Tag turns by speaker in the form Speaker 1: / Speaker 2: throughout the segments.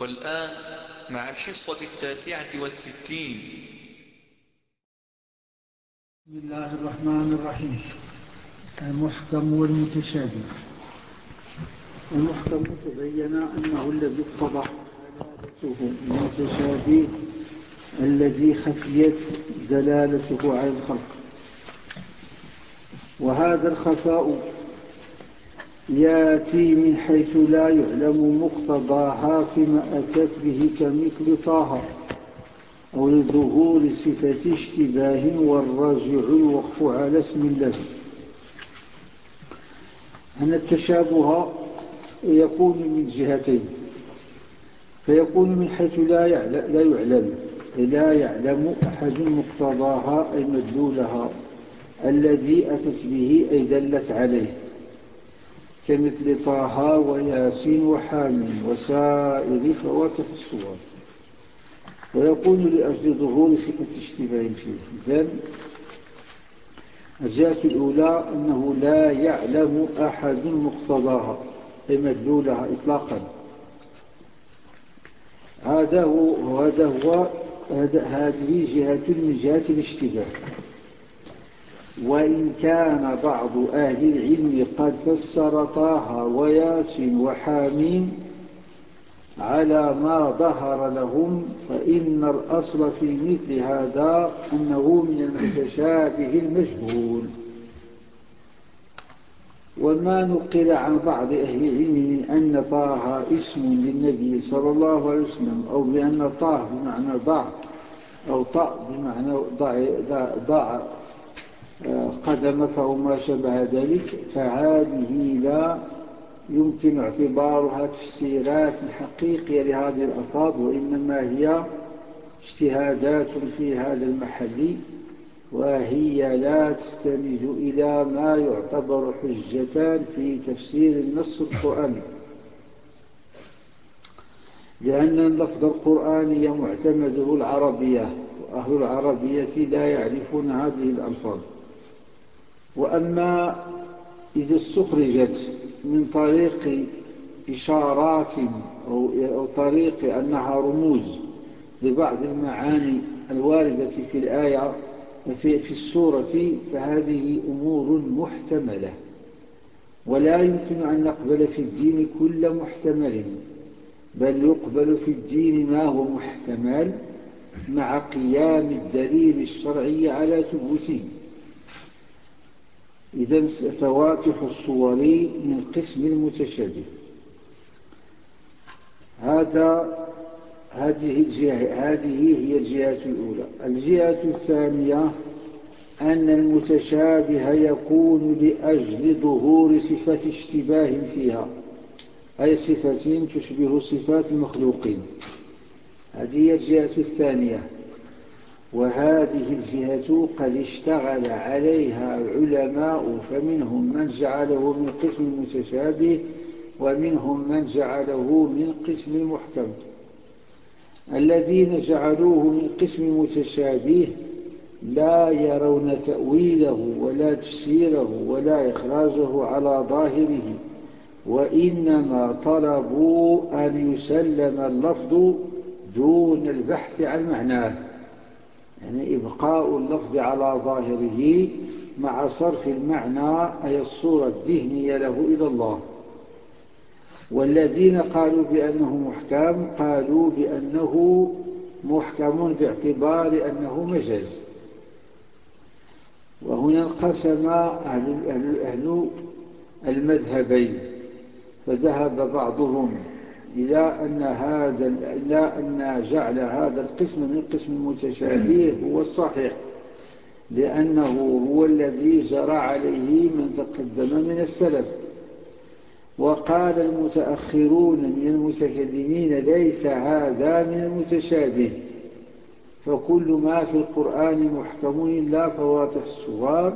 Speaker 1: والآن مع الحصة التاسعة والستين.
Speaker 2: بسم الله الرحمن الرحيم. المحكم والمتشابه. المحكم تبين أنه الذي اتضح دلالته المتشابه الذي خفيت دلالته على الخلق. وهذا الخفاء ياتي من حيث لا يعلم مقتضاها فيما أتت به كمثل طه أو لظهور صفة اشتباه والرجع الوقف على اسم الله. أن التشابه يكون من جهتين فيكون من حيث لا يعلم, لا يعلم لا يعلم أحد مقتضاها أي مدلولها الذي أتت به أي دلت عليه. كمثل طه وياسين وحامين وسائر فواتح الصور. ويكون لأجل ظهور صفة اشتباه فيه. إذن الجهة الأولى أنه لا يعلم أحد مقتضاها أي مدلولها إطلاقا. هذا هو هذا هو هذه جهة من جهة الاشتباه وإن كان بعض أهل العلم قد فسر طه وياسين وحامين على ما ظهر لهم فإن الأصل في مثل هذا أنه من المتشابه المجهول. وما نقل عن بعض أهل العلم من أن طه اسم للنبي صلى الله عليه وسلم أو بأن طه بمعنى ضع أو طأ بمعنى ضع, ضع قدمك وما شبه ذلك فهذه لا يمكن اعتبارها تفسيرات حقيقية لهذه الألفاظ وإنما هي اجتهادات في هذا المحل وهي لا تستند إلى ما يعتبر حجة في تفسير النص القرآني لأن اللفظ القرآني معتمده العربية وأهل العربية لا يعرفون هذه الألفاظ. وأما إذا استخرجت من طريق إشارات أو طريق أنها رموز لبعض المعاني الواردة في الآية في, السورة فهذه أمور محتملة. ولا يمكن أن نقبل في الدين كل محتمل بل يقبل في الدين ما هو محتمل مع قيام الدليل الشرعي على ثبوته. إذا فواتح الصور من قسم المتشابه. هذا هذه الجهة هذه هي الجهة الأولى. الجهة الثانية أن المتشابه يكون لأجل ظهور صفة اشتباه فيها أي صفة تشبه صفات المخلوقين. هذه هي الجهة الثانية. وهذه الجهة قد اشتغل عليها العلماء فمنهم من جعله من قسم المتشابه ومنهم من جعله من قسم المحكم الذين جعلوه من قسم المتشابه لا يرون تأويله ولا تفسيره ولا إخراجه على ظاهره وإنما طلبوا أن يسلم اللفظ دون البحث عن معناه. يعني إبقاء اللفظ على ظاهره مع صرف المعنى أي الصورة الذهنية له إلى الله. والذين قالوا بأنه محكم قالوا بأنه محكم باعتبار أنه مجاز. وهنا انقسم أهل, أهل, أهل المذهبين فذهب بعضهم إلى أن هذا إلى أن جعل هذا القسم من قسم المتشابه هو الصحيح. لأنه هو الذي جرى عليه من تقدم من السلف. وقال المتأخرون من المتكلمين ليس هذا من المتشابه. فكل ما في القرآن محكم إلا فواتح الصور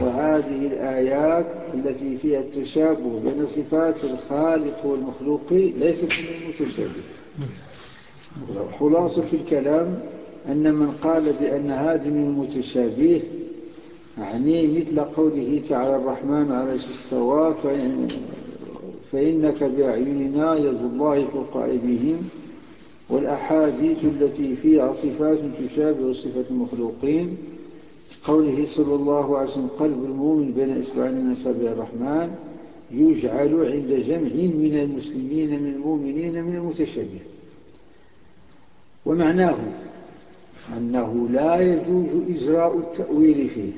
Speaker 2: وهذه الآيات التي فيها التشابه بين صفات الخالق والمخلوق ليست من المتشابه. خلاصة الكلام أن من قال بأن هذه من المتشابه يعني مثل قوله تعالى الرحمن على السواء فإن فإنك بأعيننا يد الله فوق أيديهم والأحاديث التي فيها صفات تشابه صفة المخلوقين قوله صلى الله عليه وسلم قلب المؤمن بين إصبعين من أصابع الرحمن يجعل عند جمع من المسلمين من المؤمنين من المتشابه ومعناه أنه لا يجوز إجراء التأويل فيه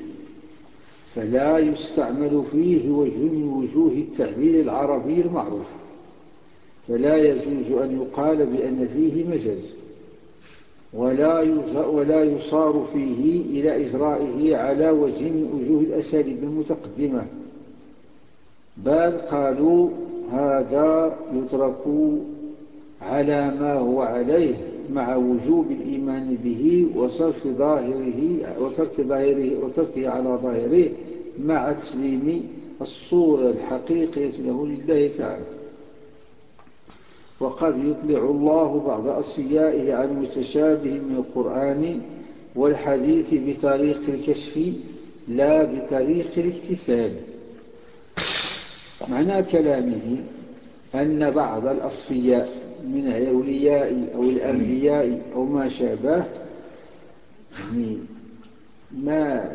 Speaker 2: فلا يستعمل فيه وجه من وجوه التعبير العربي المعروف. فلا يجوز أن يقال بأن فيه مجاز. ولا ولا يصار فيه إلى إجرائه على وجه من وجوه الأساليب المتقدمة. بل قالوا هذا يترك على ما هو عليه مع وجوب الإيمان به وصرف ظاهره وترك ظاهره وتركه على ظاهره مع تسليم الصورة الحقيقية له لله تعالى. وقد يطلع الله بعض أصفيائه عن متشابه من القرآن والحديث بطريق الكشف لا بطريق الاكتساب. معنى كلامه أن بعض الأصفياء من الأولياء أو الأنبياء أو ما شابه يعني ما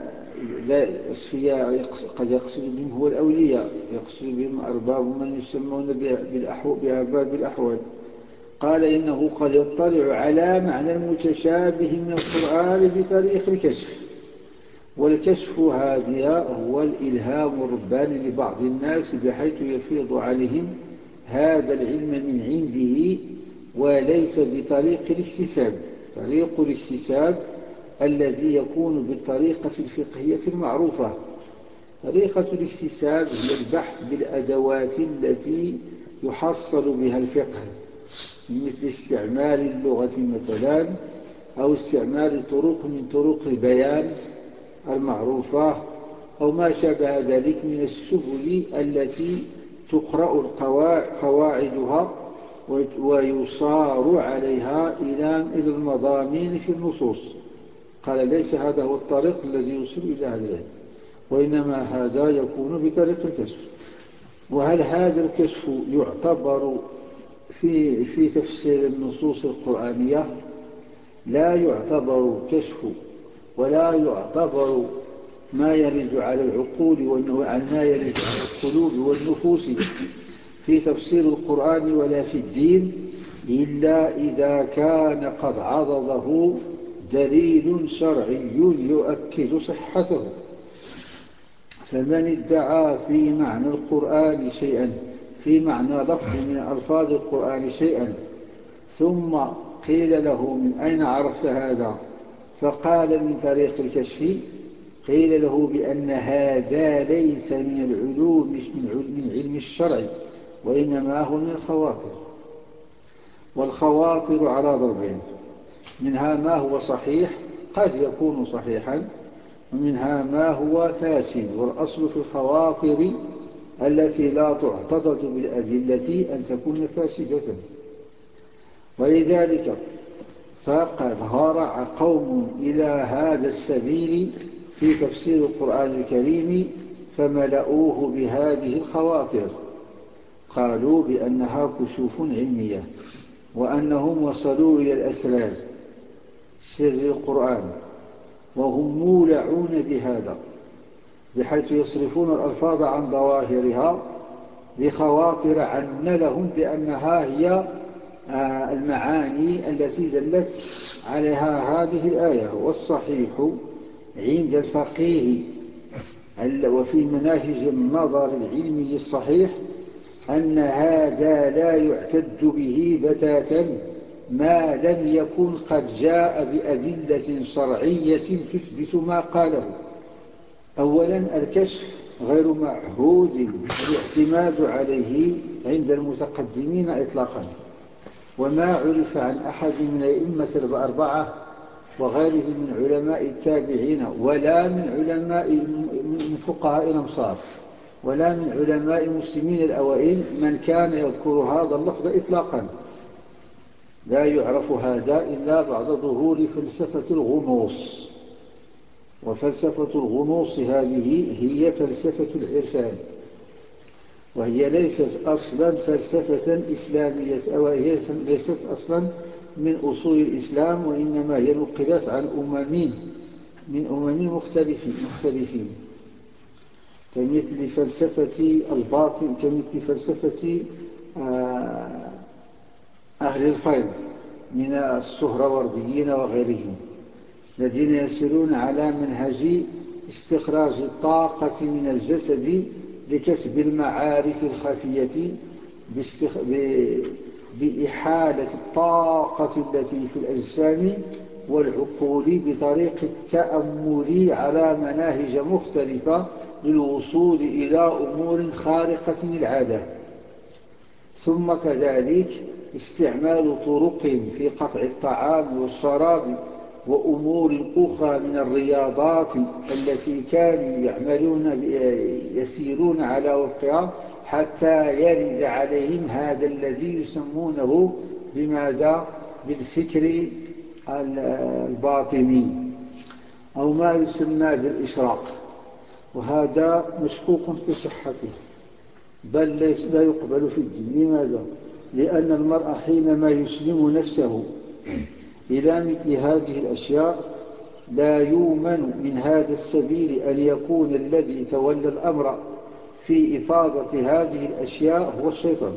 Speaker 2: لا الأصفياء قد يقصد بهم هو الأولياء يقصد بهم أرباب من يسمون بأرباب الأحوال. قال إنه قد يطلع على معنى المتشابه من القرآن بطريق الكشف. والكشف هذا هو الإلهام الرباني لبعض الناس بحيث يفيض عليهم هذا العلم من عنده وليس بطريق الاكتساب. طريق الاكتساب الذي يكون بالطريقة الفقهية المعروفة طريقة الاكتساب هي البحث بالأدوات التي يحصل بها الفقه مثل استعمال اللغة مثلا أو استعمال طرق من طرق البيان المعروفة أو ما شابه ذلك من السبل التي تقرأ قواعدها ويصار عليها إلى المضامين في النصوص. قال ليس هذا هو الطريق الذي يوصل إلى هذا العلم وإنما هذا يكون بطريق الكشف. وهل هذا الكشف يعتبر في, في تفسير النصوص القرآنية؟ لا يعتبر كشف ولا يعتبر ما يرد على العقول وما يرد على القلوب والنفوس في تفسير القرآن ولا في الدين إلا إذا كان قد عضده دليل شرعي يؤكد صحته. فمن ادعى في معنى القرآن شيئا في معنى لفظ من ألفاظ القرآن شيئا ثم قيل له من أين عرفت هذا؟ فقال من طريق الكشف قيل له بأن هذا ليس من العلوم من علم الشرع وإنما هو من الخواطر. والخواطر على ضربين. منها ما هو صحيح قد يكون صحيحا ومنها ما هو فاسد والأصل في الخواطر التي لا تعتضد بالأدلة أن تكون فاسدة. ولذلك فقد هرع قوم إلى هذا السبيل في تفسير القرآن الكريم فملؤوه بهذه الخواطر. قالوا بأنها كشوف علمية وأنهم وصلوا إلى الأسرار. سر القرآن وهم مولعون بهذا بحيث يصرفون الألفاظ عن ظواهرها لخواطر عن لهم بأنها هي آه، المعاني التي دلت عليها هذه الآية. والصحيح عند الفقيه وفي مناهج النظر العلمي الصحيح أن هذا لا يعتد به بتاتا. ما لم يكن قد جاء بأدلة شرعية تثبت ما قاله. أولا الكشف غير معهود الاعتماد عليه عند المتقدمين إطلاقا. وما عرف عن أحد من الأئمة الأربعة وغيره من علماء التابعين ولا من علماء من فقهاء الأمصار ولا من علماء المسلمين الأوائل من كان يذكر هذا اللفظ إطلاقا. لا يعرف هذا إلا بعد ظهور فلسفة الغموص. وفلسفة الغموص هذه هي فلسفة العرفان. وهي ليست أصلا فلسفة إسلامية أو هي ليست أصلا من أصول الإسلام وإنما هي نقلت عن أممين من أمم مختلفين, مختلفين. كمثل فلسفة الباطن كمثل فلسفة آه، أهل الفيض من السهرورديين وغيرهم الذين يسيرون على منهج استخراج الطاقة من الجسد لكسب المعارف الخفية باستخ... بإحالة الطاقة التي في الأجسام والعقول بطريق التأمل على مناهج مختلفة للوصول إلى أمور خارقة العادة. ثم كذلك استعمال طرق في قطع الطعام والشراب وأمور أخرى من الرياضات التي كانوا يعملون يسيرون على وفقها حتى يرد عليهم هذا الذي يسمونه بماذا؟ بالفكر الباطني أو ما يسمى بالإشراق. وهذا مشكوك في صحته بل لا يقبل في الدين. لماذا؟ لأن المرأة حينما يسلم نفسه إلى مثل هذه الأشياء لا يؤمن من هذا السبيل أن يكون الذي تولى الأمر في إفاضة هذه الأشياء هو الشيطان.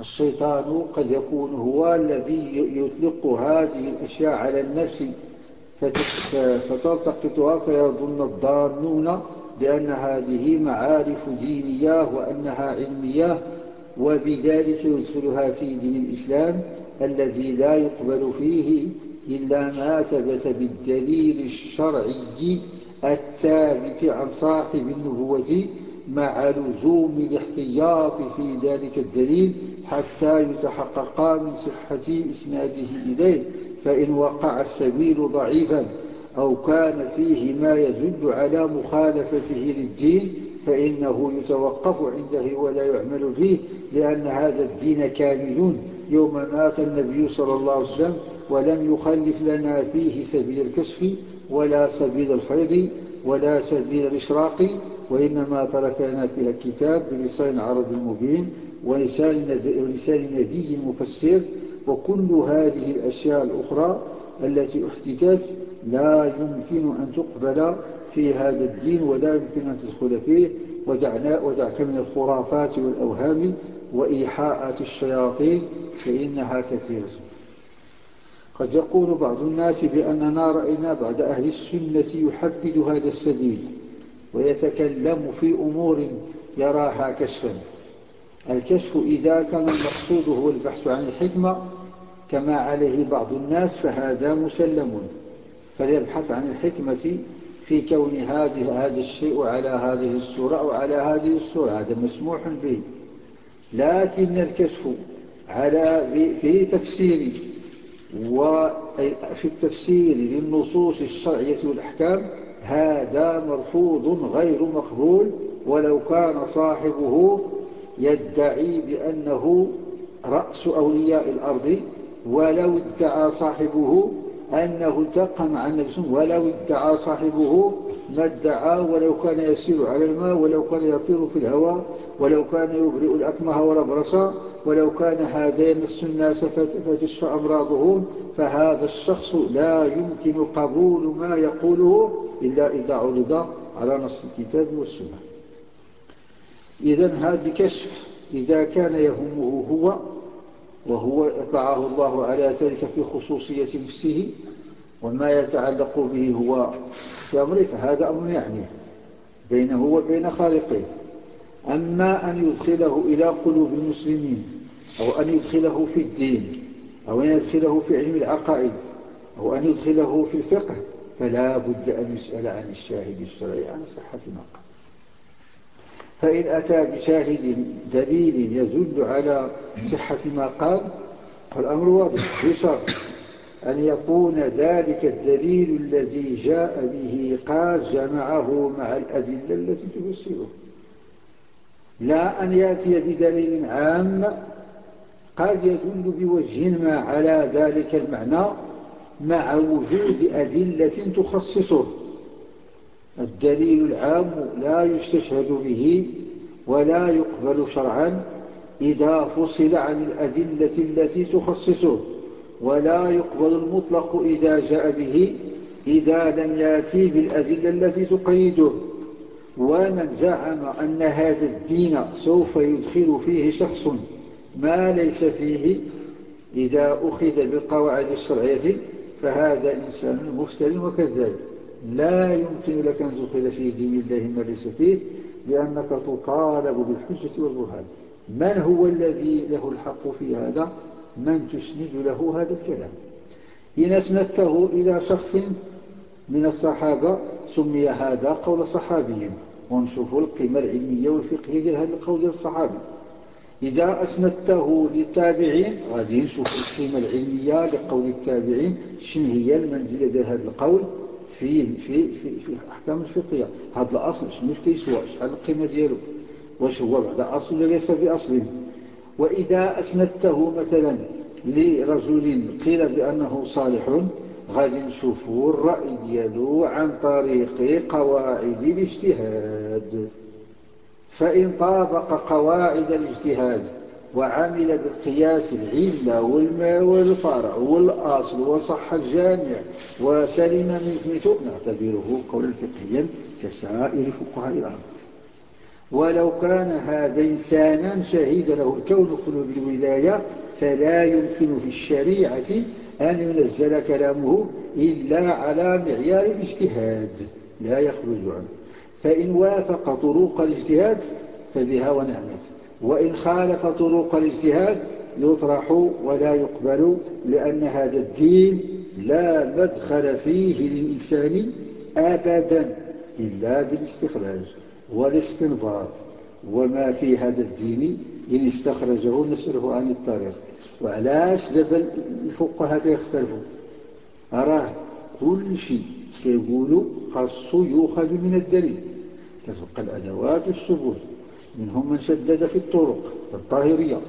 Speaker 2: الشيطان قد يكون هو الذي يطلق هذه الأشياء على النفس فتلتقطها فيظن الضالون بأن هذه معارف دينية وأنها علمية وبذلك يدخلها في دين الإسلام الذي لا يقبل فيه إلا ما ثبت بالدليل الشرعي الثابت عن صاحب النبوة مع لزوم الاحتياط في ذلك الدليل حتى يتحقق من صحة إسناده إليه فإن وقع السبيل ضعيفا أو كان فيه ما يدل على مخالفته للدين فإنه يتوقف عنده ولا يعمل فيه لأن هذا الدين كامل يوم مات النبي صلى الله عليه وسلم ولم يخلف لنا فيه سبيل الكشف ولا سبيل الفيض ولا سبيل الإشراق وإنما ترك لنا فيها كتاب بلسان عربي مبين ولسان نبي مفسر. وكل هذه الأشياء الأخرى التي احتجت لا يمكن أن تقبل في هذا الدين ولا يمكن أن تدخل فيه ودعنا ودعك من الخرافات والأوهام وإيحاءات الشياطين فإنها كثيرة. قد يقول بعض الناس بأننا رأينا بعد أهل السنة يحبد هذا السبيل ويتكلم في أمور يراها كشفا. الكشف إذا كان المقصود هو البحث عن الحكمة كما عليه بعض الناس فهذا مسلم. فليبحث عن الحكمة في كون هذه هذا الشيء على هذه الصورة أو على هذه الصورة. هذا مسموح به. لكن الكشف على في تفسير وفي التفسير للنصوص الشرعية والأحكام هذا مرفوض غير مقبول ولو كان صاحبه يدعي بأنه رأس أولياء الأرض ولو ادعى صاحبه أنه انتقم عن نفسه ولو ادعى صاحبه ما ادعى ولو كان يسير على الماء ولو كان يطير في الهواء ولو كان يبرئ الأكمه والأبرص ولو كان هذا يمس الناس فتشفى أمراضهم فهذا الشخص لا يمكن قبول ما يقوله إلا إذا عرض على نص الكتاب والسنة. إذا هذا كشف إذا كان يهمه هو وهو اطلعه الله على ذلك في خصوصية نفسه وما يتعلق به هو في أمره فهذا أمر يعني بينه وبين خالقه. أما أن يدخله إلى قلوب المسلمين أو أن يدخله في الدين أو أن يدخله في علم العقائد أو أن يدخله في الفقه فلا بد أن يسأل عن الشاهد الشرعي عن صحة ما قال. فإن أتى بشاهد دليل يدل على صحة ما قال فالأمر واضح بشرط أن يكون ذلك الدليل الذي جاء به قال جمعه مع الأدلة التي تفسره. لا أن يأتي بدليل عام قد يدل بوجه ما على ذلك المعنى مع وجود أدلة تخصصه. الدليل العام لا يستشهد به ولا يقبل شرعا إذا فصل عن الأدلة التي تخصصه ولا يقبل المطلق إذا جاء به إذا لم يأتي بالأدلة التي تقيده. ومن زعم أن هذا الدين سوف يدخل فيه شخص ما ليس فيه إذا أخذ بالقواعد الشرعية فهذا إنسان مفتر وكذاب. لا يمكن لك أن تدخل في دين الله ما ليس فيه لأنك تطالب بالحجة والبرهان. من هو الذي له الحق في هذا؟ من تسند له هذا الكلام. إن أسندته إلى شخص من الصحابة سمي هذا قول صحابي ونشوفوا القيمة العلمية والفقهية لهذا القول الصحابي. إذا أسندته للتابعين غادي نشوف القيمة العلمية لقول التابعين شنو هي المنزلة ديال هذا القول؟ في في في في الأحكام الفقهية هذا الأصل شنو كيسوى؟ شحال القيمة ديالو؟ واش هو بعد أصل ولا ليس بأصل؟ وإذا أسندته مثلا لرجل قيل بأنه صالح غادي نشوفوا الرأي ديالو عن طريق قواعد الاجتهاد. فإن طابق قواعد الاجتهاد وعمل بالقياس العلة والفرع والأصل وصح الجامع وسلم من مثله نعتبره قولا فقهيا كسائر فقهاء الأرض. ولو كان هذا إنسانا شهد له الكون كله بالولاية فلا يمكن في الشريعة أن ينزل كلامه إلا على معيار الاجتهاد. لا يخرج عنه. فإن وافق طرق الاجتهاد فبها ونعمت وإن خالف طرق الاجتهاد يطرح ولا يقبل لأن هذا الدين لا مدخل فيه للإنسان أبدا إلا بالاستخراج والاستنباط. وما في هذا الدين إن استخرجه نسأله عن الطريق. وعلاش دابا الفقهاء يختلفوا راه كل شيء كيقولوا خاصو يؤخذ من الدليل. تتبقى الأدوات الثبوت منهم من شدد في الطرق الطاهرية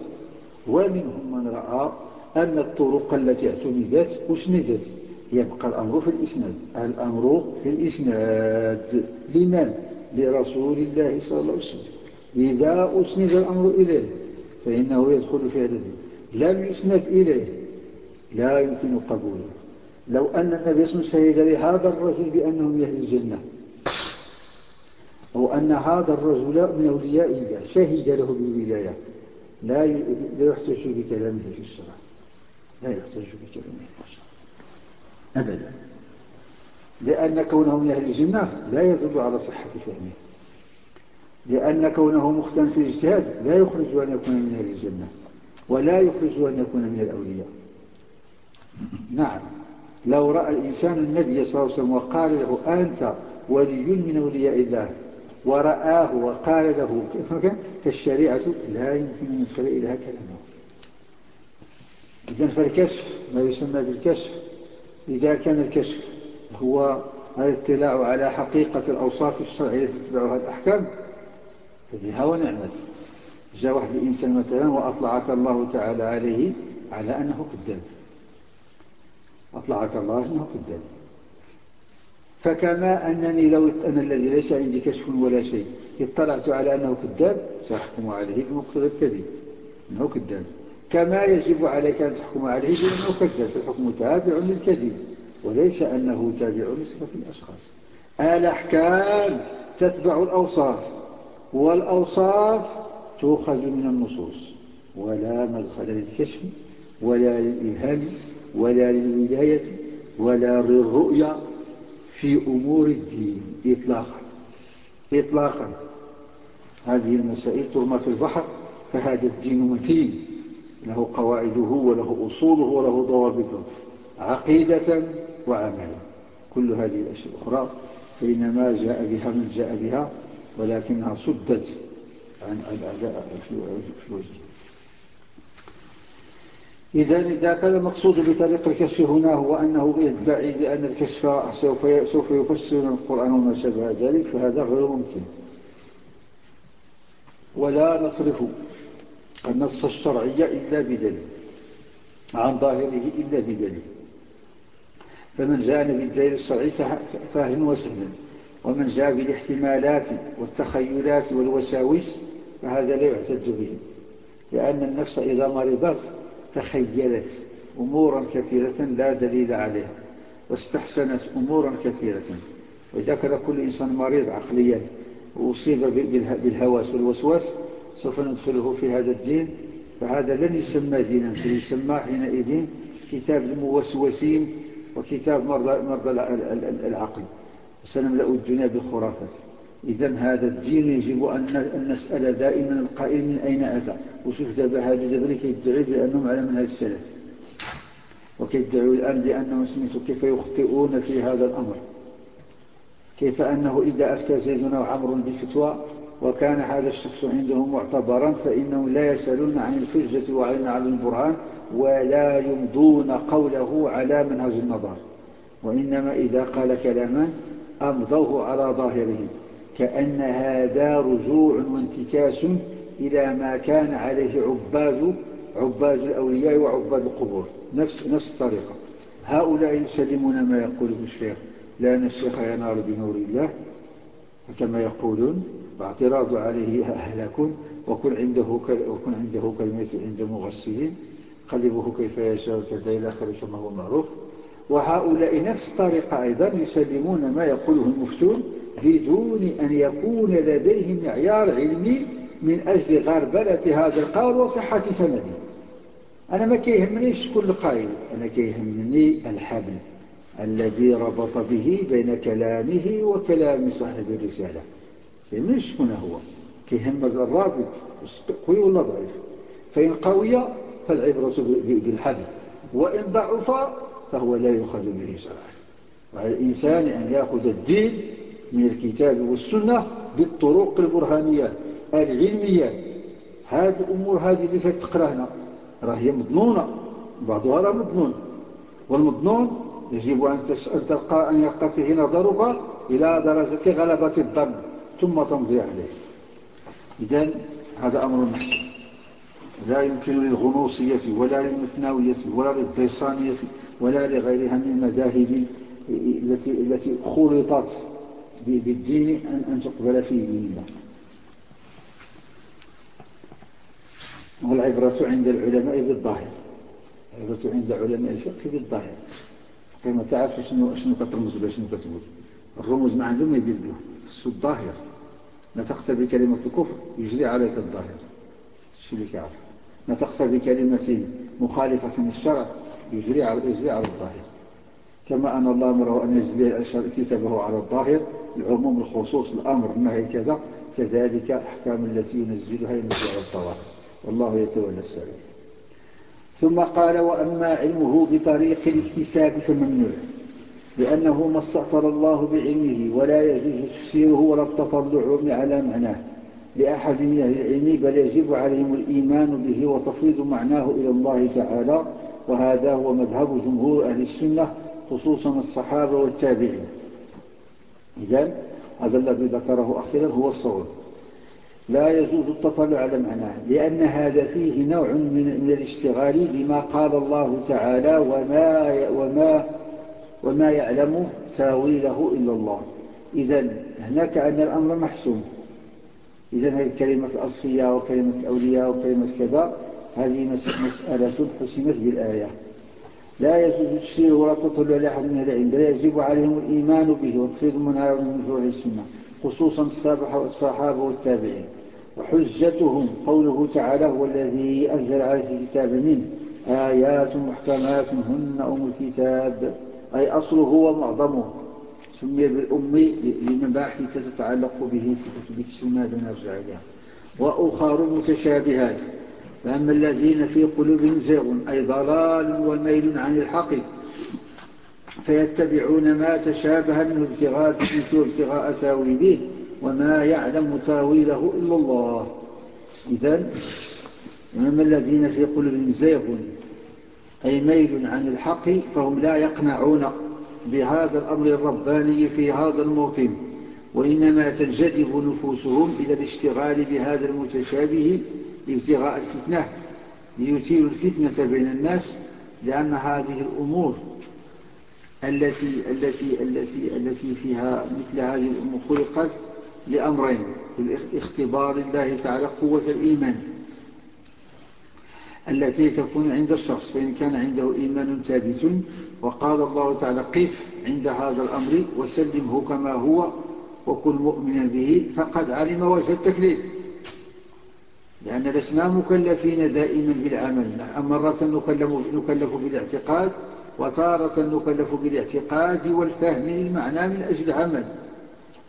Speaker 2: ومنهم من رأى أن الطرق التي اعتمدت أسندت. يبقى الأمر في الإسناد. الأمر في الإسناد. لمن؟ لرسول الله صلى الله عليه وسلم. إذا أسند الأمر إليه فإنه يدخل في هذا الدين لم يسند إليه لا يمكن قبوله. لو أن النبي صلى الله عليه وسلم شهد لهذا الرجل بأنه من أهل الجنة. أو أن هذا الرجل من أولياء الله شهد له بالولاية. لا لا يحتج بكلامه في الشرع لا يحتج بكلامه في الشرع أبدا. لأن كونه من أهل الجنة لا يدل على صحة فهمه. لأن كونه مختن في الاجتهاد لا يخرج أن يكون من أهل الجنة ولا يخرج أن يكون من الأولياء. نعم. لو رأى الإنسان النبي صلى الله عليه وسلم وقال له أنت ولي من أولياء الله ورآه وقال له فالشريعة لا يمكن أن يدخل إليها كلامه. إذن فالكشف ما يسمى بالكشف. إذا كان الكشف هو الاطلاع على حقيقة الأوصاف الشرعية التي تتبعها الأحكام فبها ونعمت. جاء واحد الإنسان مثلا وأطلعك الله تعالى عليه على أنه كذاب أطلعك الله أنه كذاب فكما أنني لو أنا الذي ليس عندي كشف ولا شيء اطلعت على أنه كذاب سأحكم عليه بمقتضى الكذب أنه كذاب. كما يجب عليك أن تحكم عليه بأنه كذاب فالحكم تابع للكذب وليس أنه تابع لصفة الأشخاص. الأحكام تتبع الأوصاف والأوصاف تؤخذ من النصوص ولا مدخل للكشف ولا للإلهام ولا للولاية ولا للرؤية. في أمور الدين إطلاقا. إطلاقا. هذه المسائل ترمى في البحر فهذا الدين متين. له قواعده وله أصوله وله ضوابطه. عقيدة وعملا كل هذه الأشياء الأخرى فإنما جاء بها من جاء بها ولكنها صدت عن الأعداء في الوجه. إذا إذا كان المقصود بطريق الكشف هنا هو أنه يدعي بأن الكشف سوف سوف يفسر القرآن وما شابه ذلك فهذا غير ممكن. ولا نصرف النص الشرعي إلا بدليل عن ظاهره إلا بدليل. فمن جاءنا بالدليل الشرعي فاهل وسهلا. ومن جاء بالاحتمالات والتخيلات والوساوس فهذا لا يعتد به لأن النفس إذا مرضت تخيلت أمورا كثيرة لا دليل عليها واستحسنت أمورا كثيرة. وإذا كان كل إنسان مريض عقليا وأصيب بالهواس والوسواس سوف ندخله في هذا الدين. فهذا لن يسمى دينا سيسمى حينئذ كتاب الموسوسين وكتاب مرضى, العقل. سنملأ الدنيا بالخرافات إذا هذا الدين يجب أن نسأل دائما القائل من أين أتى؟ وشوف دابا هذا دابا كيدعوا بأنهم على منهج السلف. وكيدعوا الآن بأنهم سميتوا كيف يخطئون في هذا الأمر. كيف أنه إذا أفتى زيدنا وعمر بفتوى وكان هذا الشخص عندهم معتبرا فإنهم لا يسألون عن الحجة وعن على البرهان ولا يمضون قوله على منهج النظر. وإنما إذا قال كلاما أمضوه على ظاهره كأن هذا رجوع وانتكاس إلى ما كان عليه عباد عباد الأولياء وعباد القبور. نفس نفس الطريقة. هؤلاء يسلمون ما يقوله الشيخ. لأن الشيخ ينار بنور الله. كما يقولون واعتراض عليه هلاك وكن عنده وكن عنده كلمة عند مغسلين. قلبه كيف يشاء كذا إلى آخره كما هو معروف. وهؤلاء نفس الطريقة أيضا يسلمون ما يقوله المفتون. بدون أن يكون لديهم معيار علمي من أجل غربلة هذا القول وصحة سنده. أنا ما كيهمنيش كل قائل أنا كيهمني الحبل الذي ربط به بين كلامه وكلام صاحب الرسالة. يهمنيش شكون هو. كيهم الرابط قوي ولا ضعيف؟ فإن قوي فالعبرة بالحبل وإن ضعف فهو لا يؤخذ به شرعا. وعلى الإنسان أن يأخذ الدين من الكتاب والسنة بالطرق البرهانية العلمية. هذه الأمور هذه اللي تقراهنا راه هي مضنونة. بعضها راه مضنون. والمضنون يجب أن تلقى أن يلقى فيه نظرك إلى درجة غلبة الظن ثم تمضي عليه. إذن هذا أمر محسن لا يمكن للغنوصية ولا للمتناوية ولا للديسانية ولا لغيرها من المذاهب التي التي خلطت بالدين أن, أن تقبل في دين الله والعبرة عند العلماء بالظاهر. العبرة عند علماء الفقه بالظاهر. كما تعرف شنو شنو كترمز به شنو كتقول. الرموز ما عندهم يدير بهم خصو الظاهر. ما تقصد بكلمة الكفر يجري عليك الظاهر. شو اللي كيعرف. ما تقصد بكلمة مخالفة للشرع يجري على يجري على الظاهر. كما أن الله أمره أن يجري كتابه على الظاهر العموم الخصوص الأمر النهي كذا كذلك أحكام التي ينزلها ينزل على الظواهر. والله يتولى السبيل. ثم قال وأما علمه بطريق الاكتساب فممنوع لأنه ما استأثر الله بعلمه ولا يجوز تفسيره ولا التطلع على معناه. لأحد من أهل العلم بل يجب عليهم الإيمان به وتفويض معناه إلى الله تعالى وهذا هو مذهب جمهور أهل السنة خصوصا الصحابة والتابعين. إذن هذا الذي ذكره أخيرا هو الصواب. لا يجوز التطلع على معناه لأن هذا فيه نوع من, من الاشتغال بما قال الله تعالى وما, وما, وما يعلم تأويله إلا الله. إذا هناك أن الأمر محسوم. إذا هذه كلمة الأصفياء وكلمة الأولياء وكلمة كذا هذه مسألة حسمت بالآية. لا يجوز تفسيره ولا تطلع لأحد من العلم بل يجب عليهم الإيمان به وتفيد منها من نزوع السنة خصوصا الصحابة والتابعين. وحجتهم قوله تعالى هو الذي أنزل عليك الكتاب منه آيات محكمات هن أم الكتاب. أي أصله ومعظمه سمي بالأم لمباحث تتعلق به في كتب السنة نرجع إليها. وأخر متشابهات فأما الذين في قلوبهم زيغ أي ضلال وميل عن الحق فيتبعون ما تشابه منه ابتغاء فتنته وابتغاء تاويله وما يعلم تاويله إلا الله. إذن أما الذين في قلوبهم زيغ أي ميل عن الحق فهم لا يقنعون بهذا الأمر الرباني في هذا الموطن وإنما تنجذب نفوسهم إلى الاشتغال بهذا المتشابه ابتغاء الفتنة ليثيروا الفتنة بين الناس لأن هذه الأمور التي التي التي التي فيها مثل هذه الأمور خلقت لأمرين اختبار الله تعالى قوة الإيمان التي تكون عند الشخص فإن كان عنده إيمان ثابت وقال الله تعالى قف عند هذا الأمر وسلمه كما هو وكن مؤمنا به فقد علم وجه التكليف. لأن لسنا مكلفين دائما بالعمل. مرة نكلف بالاعتقاد وتارة نكلف بالاعتقاد والفهم للمعنى من أجل العمل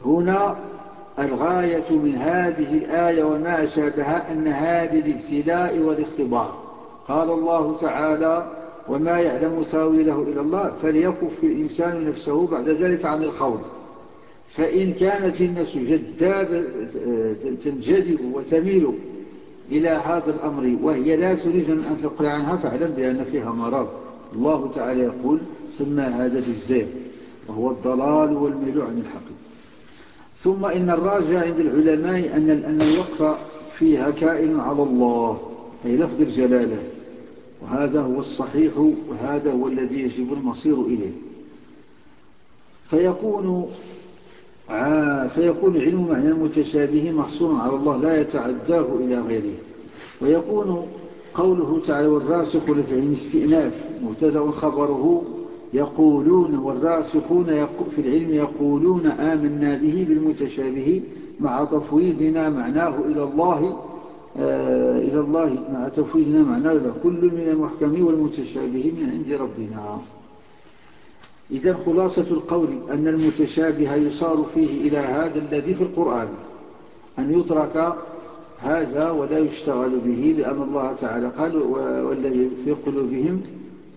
Speaker 2: هنا الغاية من هذه الآية وما شابها أن هذه الابتلاء والاختبار. قال الله تعالى وما يعلم تأويله إلى الله فليكف الإنسان نفسه بعد ذلك عن الخوض. فإن كانت النفس جذابة تنجذب وتميل إلى هذا الأمر وهي لا تريد أن تقل عنها فاعلم بأن فيها مرض. الله تعالى يقول سمى هذا بالزيغ وهو الضلال والميل عن الحق ثم إن الراجع عند العلماء أن أن الوقف فيها كائن على الله أي لفظ الجلالة. وهذا هو الصحيح وهذا هو الذي يجب المصير إليه. فيكون فيكون علم معنى المتشابه محصورا على الله لا يتعداه إلى غيره. ويكون قوله تعالى والراسخون في علم استئناف مبتدأ خبره يقولون والراسخون في العلم يقولون آمنا به بالمتشابه مع تفويضنا معناه إلى الله آه إلى الله مع تفويضنا معناه إلى كل من المحكم والمتشابه من عند ربنا. إذا خلاصة القول أن المتشابه يصار فيه إلى هذا الذي في القرآن أن يترك هذا ولا يشتغل به لأن الله تعالى قال والذي في قلوبهم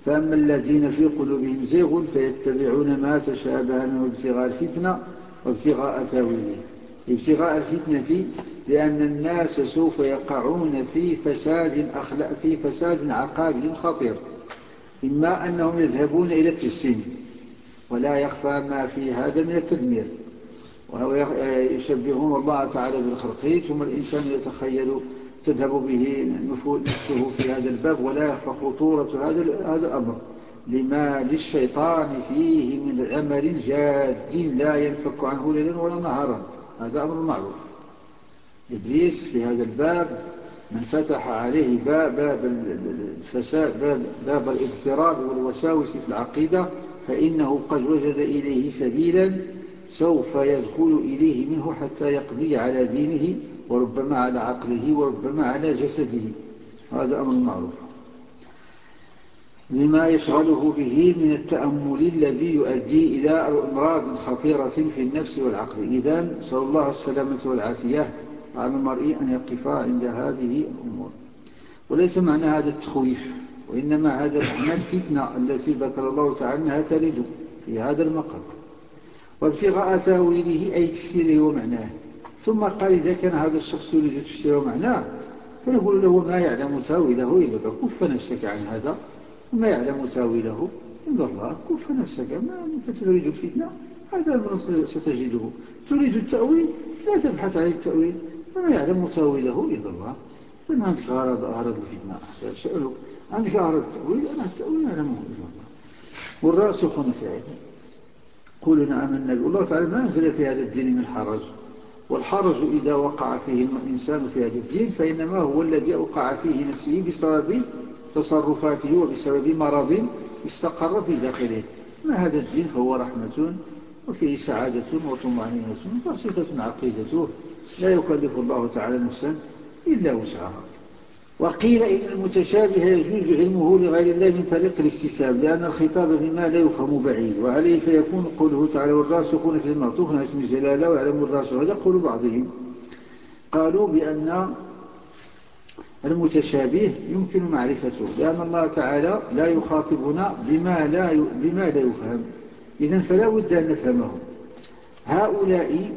Speaker 2: فأما الذين في قلوبهم زيغ فيتبعون ما تشابه منه ابتغاء الفتنة وابتغاء تأويله. ابتغاء الفتنة لأن الناس سوف يقعون في فساد, أخلاق في فساد عقادي خطير. إما أنهم يذهبون إلى التسين ولا يخفى ما في هذا من التدمير. وهو يشبهون الله تعالى بالخلقين ثم الإنسان يتخيل تذهب به نفسه في هذا الباب ولا يخفى خطورة هذا هذا الأمر. لما للشيطان فيه من عمل جاد لا ينفك عنه ليلا ولا نهارا. هذا أمر معروف. إبليس في هذا الباب من فتح عليه باب, باب الفساد باب, باب الاضطراب والوساوس في العقيدة فإنه قد وجد إليه سبيلا سوف يدخل إليه منه حتى يقضي على دينه وربما على عقله وربما على جسده. هذا أمر معروف. لما يشغله به من التأمل الذي يؤدي إلى أمراض خطيرة في النفس والعقل. إذن صلى الله السلامة والعافية على المرء أن يقف عند هذه الأمور. وليس معنى هذا التخويف. وإنما هذا معنى الفتنة التي ذكر الله تعالى أنها ترد في هذا المقام. وابتغاء تأويله أي تفسيره ومعناه. ثم قال إذا كان هذا الشخص يريد تفسيره ومعناه فنقول له ما يعلم تأويله؟ إلا كف نفسك عن هذا. وما يعلم تأويله؟ إلا الله كف نفسك. ما أنت تريد الفتنة؟ هذا أمر ستجده. تريد التأويل؟ لا تبحث عن التأويل. وما يعلم تأويله؟ إلا الله. من عندك غرض أعرض الفتنة سأله عندك أعرض التأويل أنا التأويل يعلمه إلا الله. والراسخون في العلم قولنا آمنا الله تعالى ما أنزل في هذا الدين من حرج. والحرج إذا وقع فيه الإنسان في هذا الدين فإنما هو الذي أوقع فيه نفسه بسبب تصرفاته وبسبب مرض استقر في داخله. ما هذا الدين؟ فهو رحمة وفيه سعادة وطمأنينة بسيطة عقيدته. لا يكلف الله تعالى نفسا إلا وسعها. وقيل إن المتشابه يجوز علمه لغير الله من طريق الاكتساب لأن الخطاب بما لا يفهم بعيد وعليه فيكون قوله تعالى والراسخون في المعطوف على اسم الجلالة ويعلم الراسخ هذا قول بعضهم. قالوا بأن المتشابه يمكن معرفته لأن الله تعالى لا يخاطبنا بما لا بما لا يفهم. إذن فلا بد أن نفهمه. هؤلاء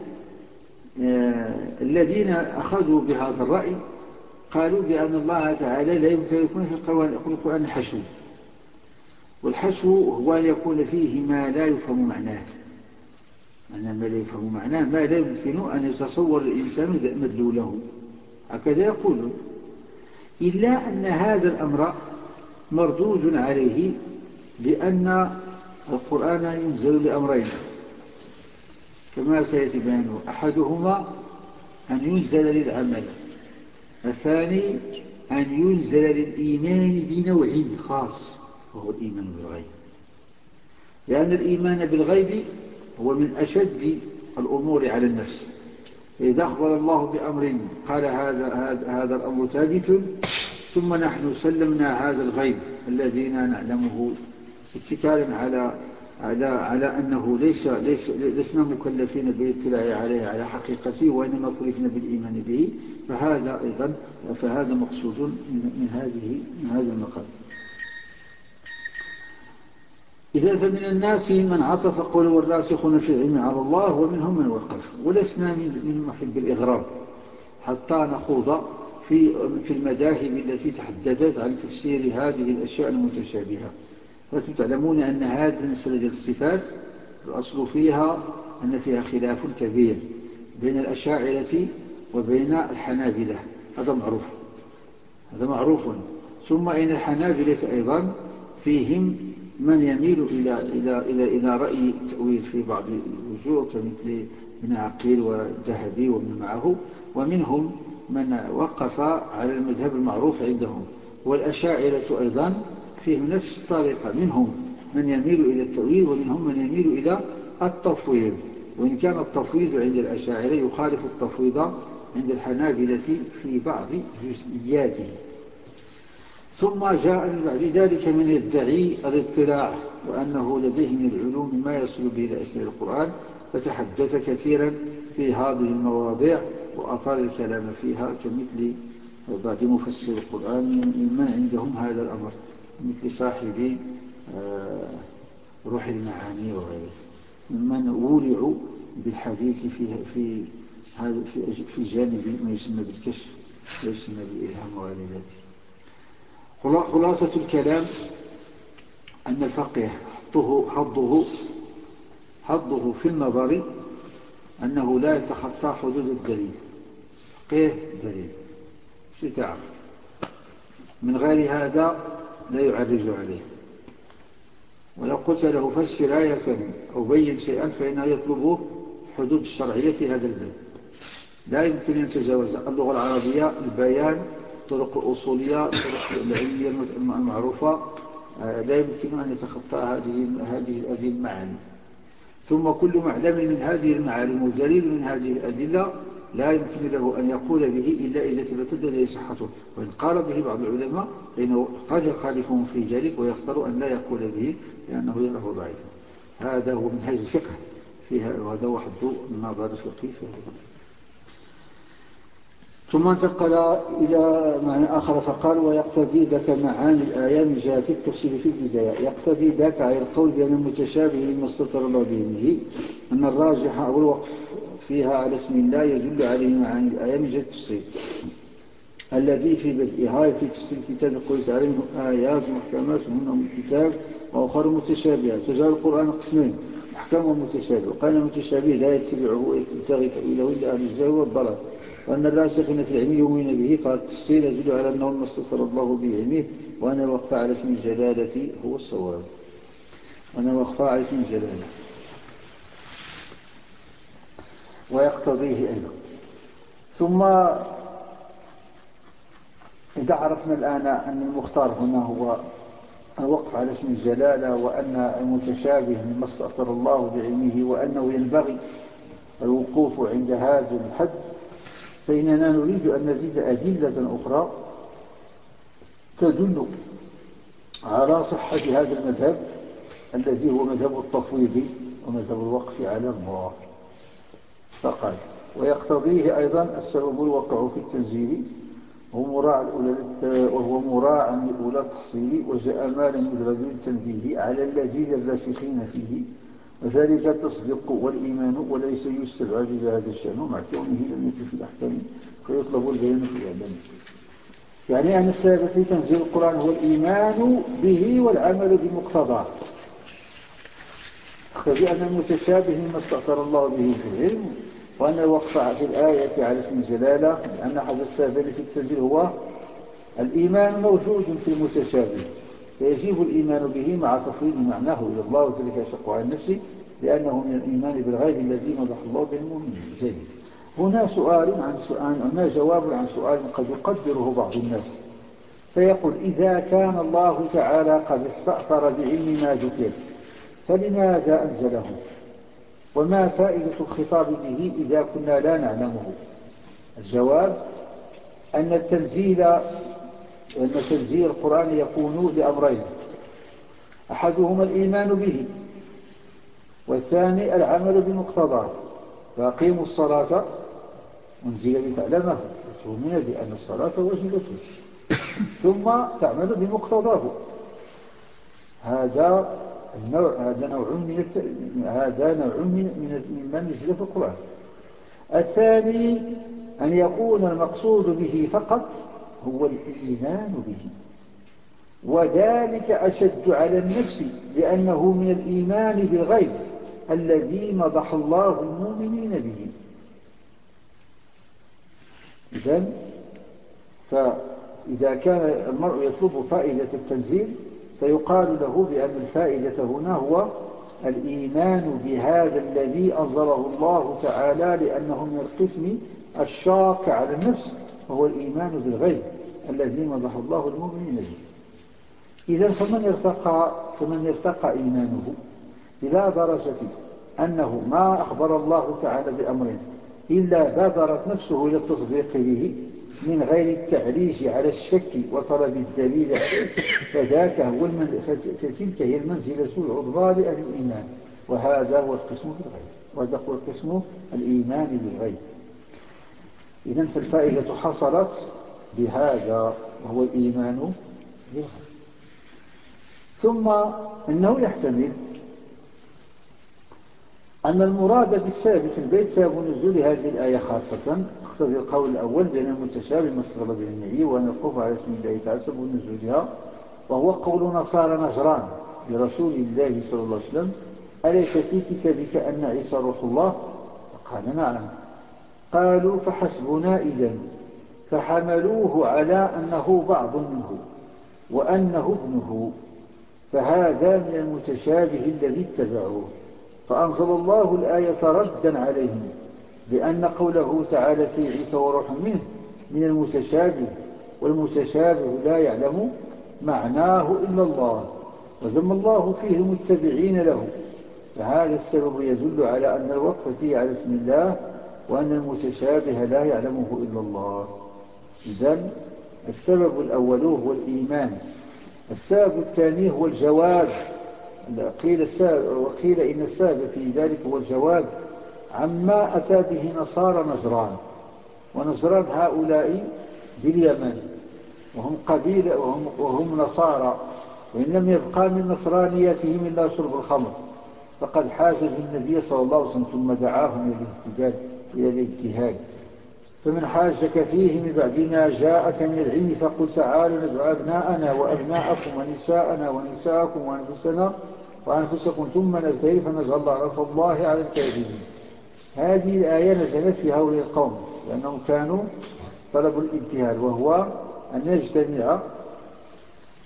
Speaker 2: آه الذين أخذوا بهذا الرأي قالوا بأن الله تعالى لا يمكن أن يكون في القرآن حشو والحشو هو أن يكون فيه ما لا يفهم معناه. معناه ما لا يفهم معناه ما لا يمكن أن يتصور الإنسان مدلوله هكذا يقولون إلا أن هذا الأمر مردود عليه بأن القرآن ينزل لأمرين. كما سيأتي بيانه. أحدهما أن ينزل للعمل. الثاني أن ينزل للإيمان بنوع خاص وهو الإيمان بالغيب. لأن الإيمان بالغيب هو من أشد الأمور على النفس. فإذا أخبر الله بأمر قال هذا, هذا, هذا الأمر ثابت ثم نحن سلمنا هذا الغيب الذين نعلمه اتكالا على على على أنه ليس ليس لسنا مكلفين بالإطلاع عليه على حقيقته وإنما كلفنا بالإيمان به. فهذا أيضا فهذا مقصود من هذه من هذا المقام. إذا فمن الناس من عطف قول والراسخون في العلم على الله ومنهم من وقف. ولسنا من محب الإغراب حتى نخوض في في المذاهب التي تحدثت عن تفسير هذه الأشياء المتشابهة. وأنتم تعلمون أن هذه المسألة الصفات الأصل فيها أن فيها خلاف كبير بين الأشاعرة وبين الحنابلة. هذا معروف. هذا معروف. ثم إن الحنابلة أيضا فيهم من يميل إلى, إلى, إلى, إلى رأي التأويل في بعض الوجوه كمثل ابن عقيل والذهبي ومن معه. ومنهم من وقف على المذهب المعروف عندهم. والأشاعرة أيضا فيهم نفس الطريقة. منهم من يميل إلى التأويل ومنهم من يميل إلى التفويض. وإن كان التفويض عند الأشاعرة يخالف التفويض عند الحنابلة في بعض جزئياته. ثم جاء من بعد ذلك من يدعي الاطلاع وأنه لديه من العلوم ما يصل به إلى أسئلة القرآن فتحدث كثيرا في هذه المواضيع وأطال الكلام فيها كمثل بعض مفسر القرآن من عندهم هذا الأمر مثل صاحب آه، روح المعاني وغيره ممن ولعوا بالحديث في في هذا في جانب ما يسمى بالكشف ويسمى بالإلهام وغير ذلك. خلاصة الكلام أن الفقيه حظه حظه حظه في النظر أنه لا يتخطى حدود الدليل. فقيه دليل. شو تعرف؟ من غير هذا لا يعرج عليه. ولو قلت له فسر آية أو بين شيئا فإنه يطلب حدود الشرعية في هذا الباب. لا يمكن أن يتجاوز اللغة العربية البيان الطرق الأصولية الطرق العلمية المعروفة. آه، لا يمكن أن يتخطى هذه هذه المعاني. ثم كل معلم من هذه المعالم ودليل من هذه الأدلة لا يمكن له أن يقول به إلا إذا ثبتت لديه صحته. وإن قال به بعض العلماء فإنه قد يخالفهم في ذلك ويختار أن لا يقول به لأنه يراه ضعيفا هذا هو منهج الفقه. فيها وهذا هو النظر الفقهي في هذا ثم انتقل إلى معنى آخر فقال ويقتضي ذاك معاني الآية من جهة التفصيل في البداية. يقتضي ذاك على القول بأن المتشابه استطر الله به أن الراجح أو الوقف فيها على اسم الله يدل عليه معاني الآية من جهة التفصيل. الذي في بدئها في تفسير الكتاب يقول تعالى منه آيات محكمات هن الكتاب وأخر متشابهات فجاء القرآن قسمين محكم ومتشابه. وقال المتشابه لا يتبعه ويبتغي تأويله إلا أهل الجهل والضلال. وأن الراسخين في العلم يؤمنون به قال التفصيل يدل على أنه ما استصر الله بعلمه وأن الوقف على اسم الجلالة هو الصواب. وأن الوقف على اسم الجلالة. ويقتضيه أيضا ثم إذا عرفنا الآن أن المختار هنا هو الوقف على اسم الجلالة وأن المتشابه مما استأثر الله بعلمه وأنه ينبغي الوقوف عند هذا الحد فإننا نريد أن نزيد أدلة أخرى تدل على صحة هذا المذهب الذي هو مذهب التفويض ومذهب الوقف على الله. فقال ويقتضيه أيضا السبب الوقع في التنزيل وهو مراعى لأولى التحصيل وجاء مالا يدرج للتنبيه على الذين الراسخين فيه وذلك التصديق والإيمان وليس يستبعد هذا الشأن. مع كونه لم يتم في الأحكام فيطلب البيان في الإعلام يعني أن السبب في تنزيل القرآن هو الإيمان به والعمل بمقتضاه. فبأن المتشابه مما استأثر الله به في العلم وأن الوقف في الآية على اسم الجلالة لأن أحد السبب في التنزيل هو الإيمان موجود في المتشابه. فيجب الإيمان به مع تفويض معناه إلى الله وذلك يشق على النفس لأنه من الإيمان بالغيب الذي مدح الله به المؤمنين هنا سؤال عن سؤال هنا جواب عن سؤال قد يقدره بعض الناس. فيقول إذا كان الله تعالى قد استأثر بعلم ما ذكر فلماذا أنزله؟ وما فائدة الخطاب به إذا كنا لا نعلمه؟ الجواب أن التنزيل أن تنزيل القرآن يكون لأمرين أحدهما الإيمان به والثاني العمل بمقتضاه. فأقيموا الصلاة. منزل لتعلمه وتؤمن بأن الصلاة واجبة ثم تعمل بمقتضاه. هذا النوع هذا نوع من الت... هذا نوع من من نزل في القرآن. الثاني أن يكون المقصود به فقط هو الإيمان به. وذلك أشد على النفس لأنه من الإيمان بالغيب الذي مضح الله المؤمنين به. إذن فإذا كان المرء يطلب فائدة التنزيل فيقال له بأن الفائدة هنا هو الإيمان بهذا الذي أنزله الله تعالى لأنه من القسم الشاق على النفس. وهو الإيمان بالغيب الذي مضح الله المؤمنين به. إذا فمن ارتقى, فمن ارتقى إيمانه إلى درجة أنه ما أخبر الله تعالى بأمر إلا بادرت نفسه إلى التصديق به من غير التعريج على الشك وطلب الدليل فذاك هو المن... فتلك هي المنزلة العظمى لأهل الإيمان. وهذا هو القسم بالغيب. وهذا هو القسم الإيمان بالغيب. إذن فالفائدة حصلت بهذا وهو الإيمان بالغيب ثم أنه يحتمل أن المراد بالسبب في البيت سبب نزول هذه الآية خاصة. أقتضي القول الأول بأن المتشابه مصدر بالنعي وأن القوف على اسم الله تعالى سبب نزولها وهو قول نصارى نجران لرسول الله صلى الله عليه وسلم أليس في كتابك أن عيسى روح الله؟ قال نعم. قالوا فحسبنا إذا فحملوه على أنه بعض منه وأنه ابنه فهذا من المتشابه الذي اتبعوه. فأنزل الله الآية ردا عليهم بأن قوله تعالى في عيسى وروح منه من المتشابه والمتشابه لا يعلم معناه إلا الله وذم الله فيه المتبعين له. فهذا السبب يدل على أن الوقف فيه على اسم الله وأن المتشابه لا يعلمه إلا الله. إذن السبب الأول هو الإيمان. السبب الثاني هو الجواب قيل وقيل إن السبب في ذلك هو الجواب عما أتى به نصارى نجران. ونجران هؤلاء باليمن. وهم قبيلة وهم, وهم نصارى. وإن لم يبقى من نصرانيتهم إلا شرب الخمر. فقد حاجزوا النبي صلى الله عليه وسلم ثم دعاهم إلى إلى الاجتهاد. فمن حاجك فيه من بعد ما جاءك من العلم فقل تعالوا ندعو أبناءنا وأبناءكم ونساءنا ونساءكم وأنفسنا وأنفسكم ثم نبتهل فنجعل الله نصر الله على الكاذبين. هذه الآية نزلت في هؤلاء القوم لأنهم كانوا طلبوا الابتهال وهو أن نجتمع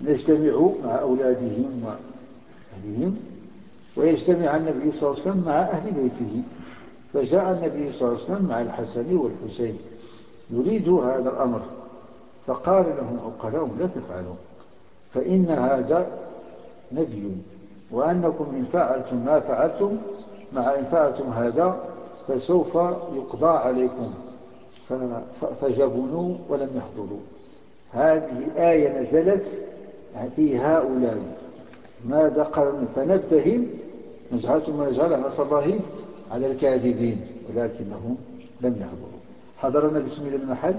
Speaker 2: نجتمع مع أولادهم وأهلهم ويجتمع النبي صلى الله عليه وسلم مع أهل بيته. فجاء النبي صلى الله عليه وسلم مع الحسن والحسين. يريد هذا الأمر. فقال لهم أقلهم لا تفعلوا. فإن هذا نبي. وأنكم إن فعلتم ما فعلتم مع إن فعلتم هذا فسوف يقضى عليكم. فجبنوا ولم يحضروا. هذه الآية نزلت في هؤلاء. ماذا قالوا؟ فنبتهل نجعل ثم نجعل نصر الله على الكاذبين ولكنهم لم يحضروا. حضرنا الله المحل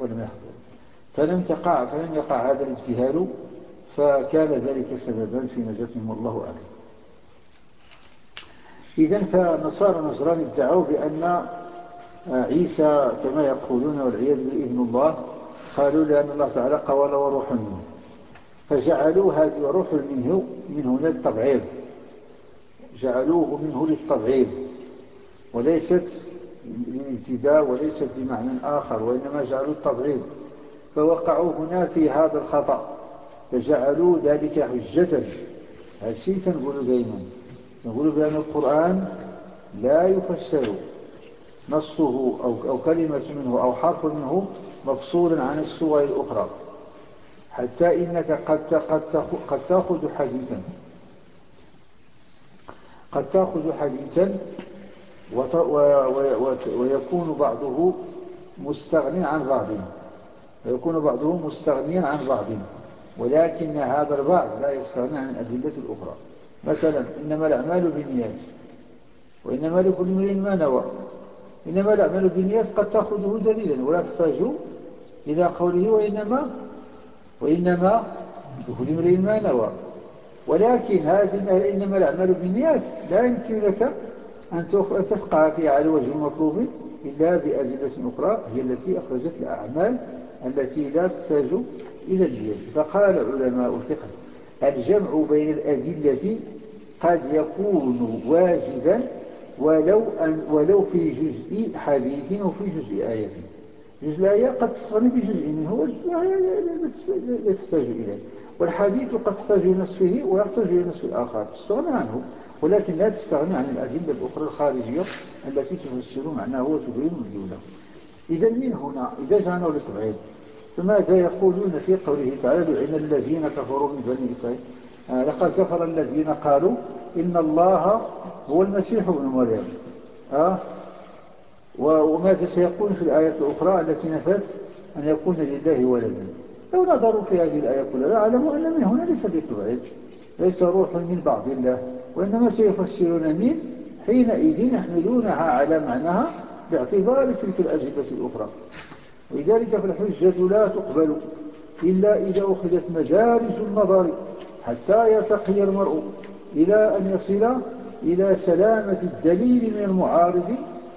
Speaker 2: ولم يحضروا. فلم تقع فلم يقع هذا الاجتهاد فكان ذلك سببا في نجاتهم والله أعلم. إذا فنصارى نصران ادعوا بأن عيسى كما يقولون والعياذ ابن الله. قالوا لأن الله تعالى قال وروح منه. فجعلوا هذه روح منه من هنا التبعيض جعلوه منه للتبعيض. وليست للابتداء وليست بمعنى آخر وإنما جعلوا التبعيض فوقعوا هنا في هذا الخطأ فجعلوا ذلك حجة. هذا الشيء تنقول دائما نقول بأن القرآن لا يفسر نصه أو, أو كلمة منه أو حرف منه مفصول عن السور الأخرى حتى إنك قد, قد, قد تأخذ حديثا. قد تأخذ حديثا ويكون بعضه مستغني عن بعض. ويكون بعضه مستغنيا عن بعض. ولكن هذا البعض لا يستغني عن الأدلة الأخرى. مثلا إنما الأعمال بالنيات. وإنما لكل امرئ ما نوى. إنما الأعمال بالنيات قد تأخذه دليلا ولا تحتاج إلى قوله وإنما وإنما لكل امرئ ما نوى. ولكن هذه إنما الأعمال بالنيات لا يمكن لك أن تفقه فيها على وجه المطلوب إلا بأدلة أخرى هي التي أخرجت الأعمال التي لا تحتاج إلى النيات فقال علماء الفقه الجمع بين الأدلة قد يكون واجبا ولو, أن ولو في جزء حديث أو في جزء آية. جزء الآية قد تصغني في جزء منه لا تحتاج إليه. والحديث قد تحتاج إلى نصفه ويحتاج إلى نصف الآخر. تستغنى عنه. ولكن لا تستغني عن الأدلة الأخرى الخارجية التي تفسر معناه وتبين مدلوله إذا من هنا؟ إذا جعلنا للتبعيد. فماذا يقولون في قوله تعالى لعن الذين كفروا من بني إسرائيل. آه لقد كفر الذين قالوا إن الله هو المسيح ابن مريم. آه وماذا سيقول في الآية الأخرى التي نفت أن يكون لله ولدا. لو نظروا في هذه الآية كلها لعلموا أن من هنا ليس بالتبعيد ليس روح من بعض الله. وإنما سيفسرون من حينئذ يحملونها على معناها باعتبار تلك الأجهبة الأخرى. ولذلك فالحجة لا تقبل إلا إذا أخذت مدارج النظر حتى يرتقي المرء إلى أن يصل إلى سلامة الدليل من المعارض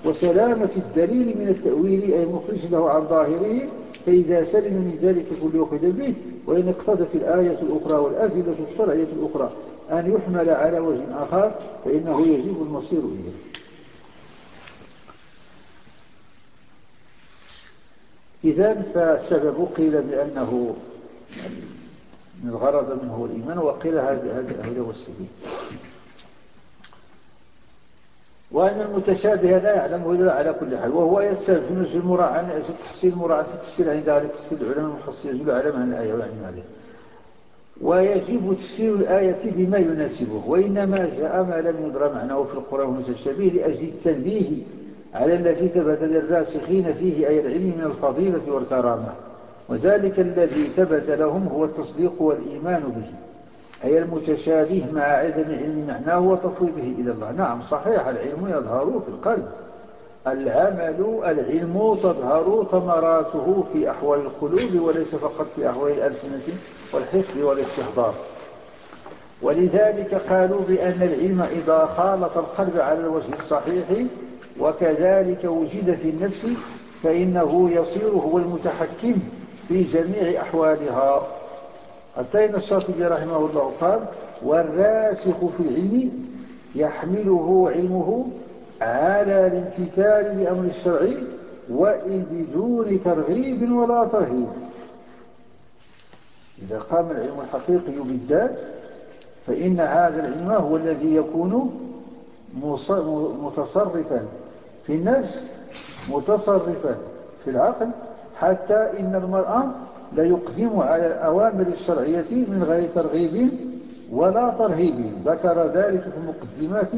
Speaker 2: وسلامة الدليل من التأويل أي المخرج له عن ظاهره فإذا سلم من ذلك كل يأخذ به وإن اقتضت الآية الأخرى والأدلة الشرعية الأخرى. أن يحمل على وجه آخر فإنه يجب المصير إليه إذا فالسبب قيل بأنه الغرض منه الإيمان وقيل هذا هو السبيل وأن المتشابه لا يعلمه إلا على كل حال وهو يستلزم المراعاة تحصيل المراعاة في التفسير عند أهل التفسير العلماء المحصل يجب العلم عن الآية وعن عليه ويجب تفسير الآية بما يناسبه وإنما جاء ما لم يدرى معناه في القرآن المتشابه لأجل التنبيه على الذي ثبت للراسخين فيه أي العلم من الفضيلة والكرامة. وذلك الذي ثبت لهم هو التصديق والإيمان به أي المتشابه مع عدم علم معناه وتفويضه إلى الله. نعم صحيح العلم يظهر في القلب. العمل العلم تظهر ثمراته في أحوال القلوب وليس فقط في أحوال الألسنة والحفظ والاستحضار ولذلك قالوا بأن العلم إذا خالط القلب على الوجه الصحيح وكذلك وجد في النفس فإنه يصير هو المتحكم في جميع أحوالها. إن الشاطبي رحمه الله قال والراسخ في العلم يحمله علمه على الامتثال لأمر الشرع وإن بدون ترغيب ولا ترهيب. إذا قام العلم الحقيقي بالذات فإن هذا العلم هو الذي يكون متصرفا في النفس متصرفا في العقل حتى إن المرأة لا يقدم على الأوامر الشرعية من غير ترغيب ولا ترهيب. ذكر ذلك في مقدمات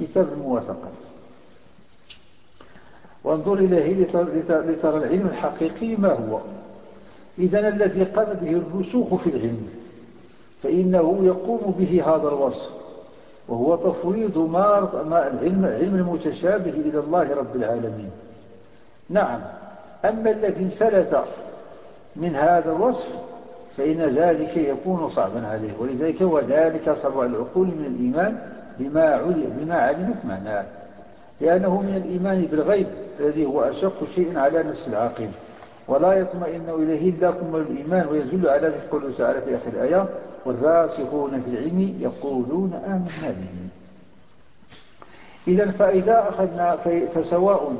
Speaker 2: كتاب الموافقات وانظر إليه لترى العلم الحقيقي ما هو. إذن الذي قام به الرسوخ في العلم فإنه يقوم به هذا الوصف وهو تفويض ما العلم علم المتشابه إلى الله رب العالمين. نعم أما الذي انفلت من هذا الوصف فإن ذلك يكون صعبا عليه ولذلك وذلك صعب العقول من الإيمان بما علمت معناه. لأنه من الإيمان بالغيب الذي هو أشق شيء على نفس العاقل ولا يطمئن إليه إلا كمل الإيمان ويدل على ذلك قوله تعالى في آخر الآية والراسخون في العلم يقولون آمنا به. إذا فإذا أخذنا فسواء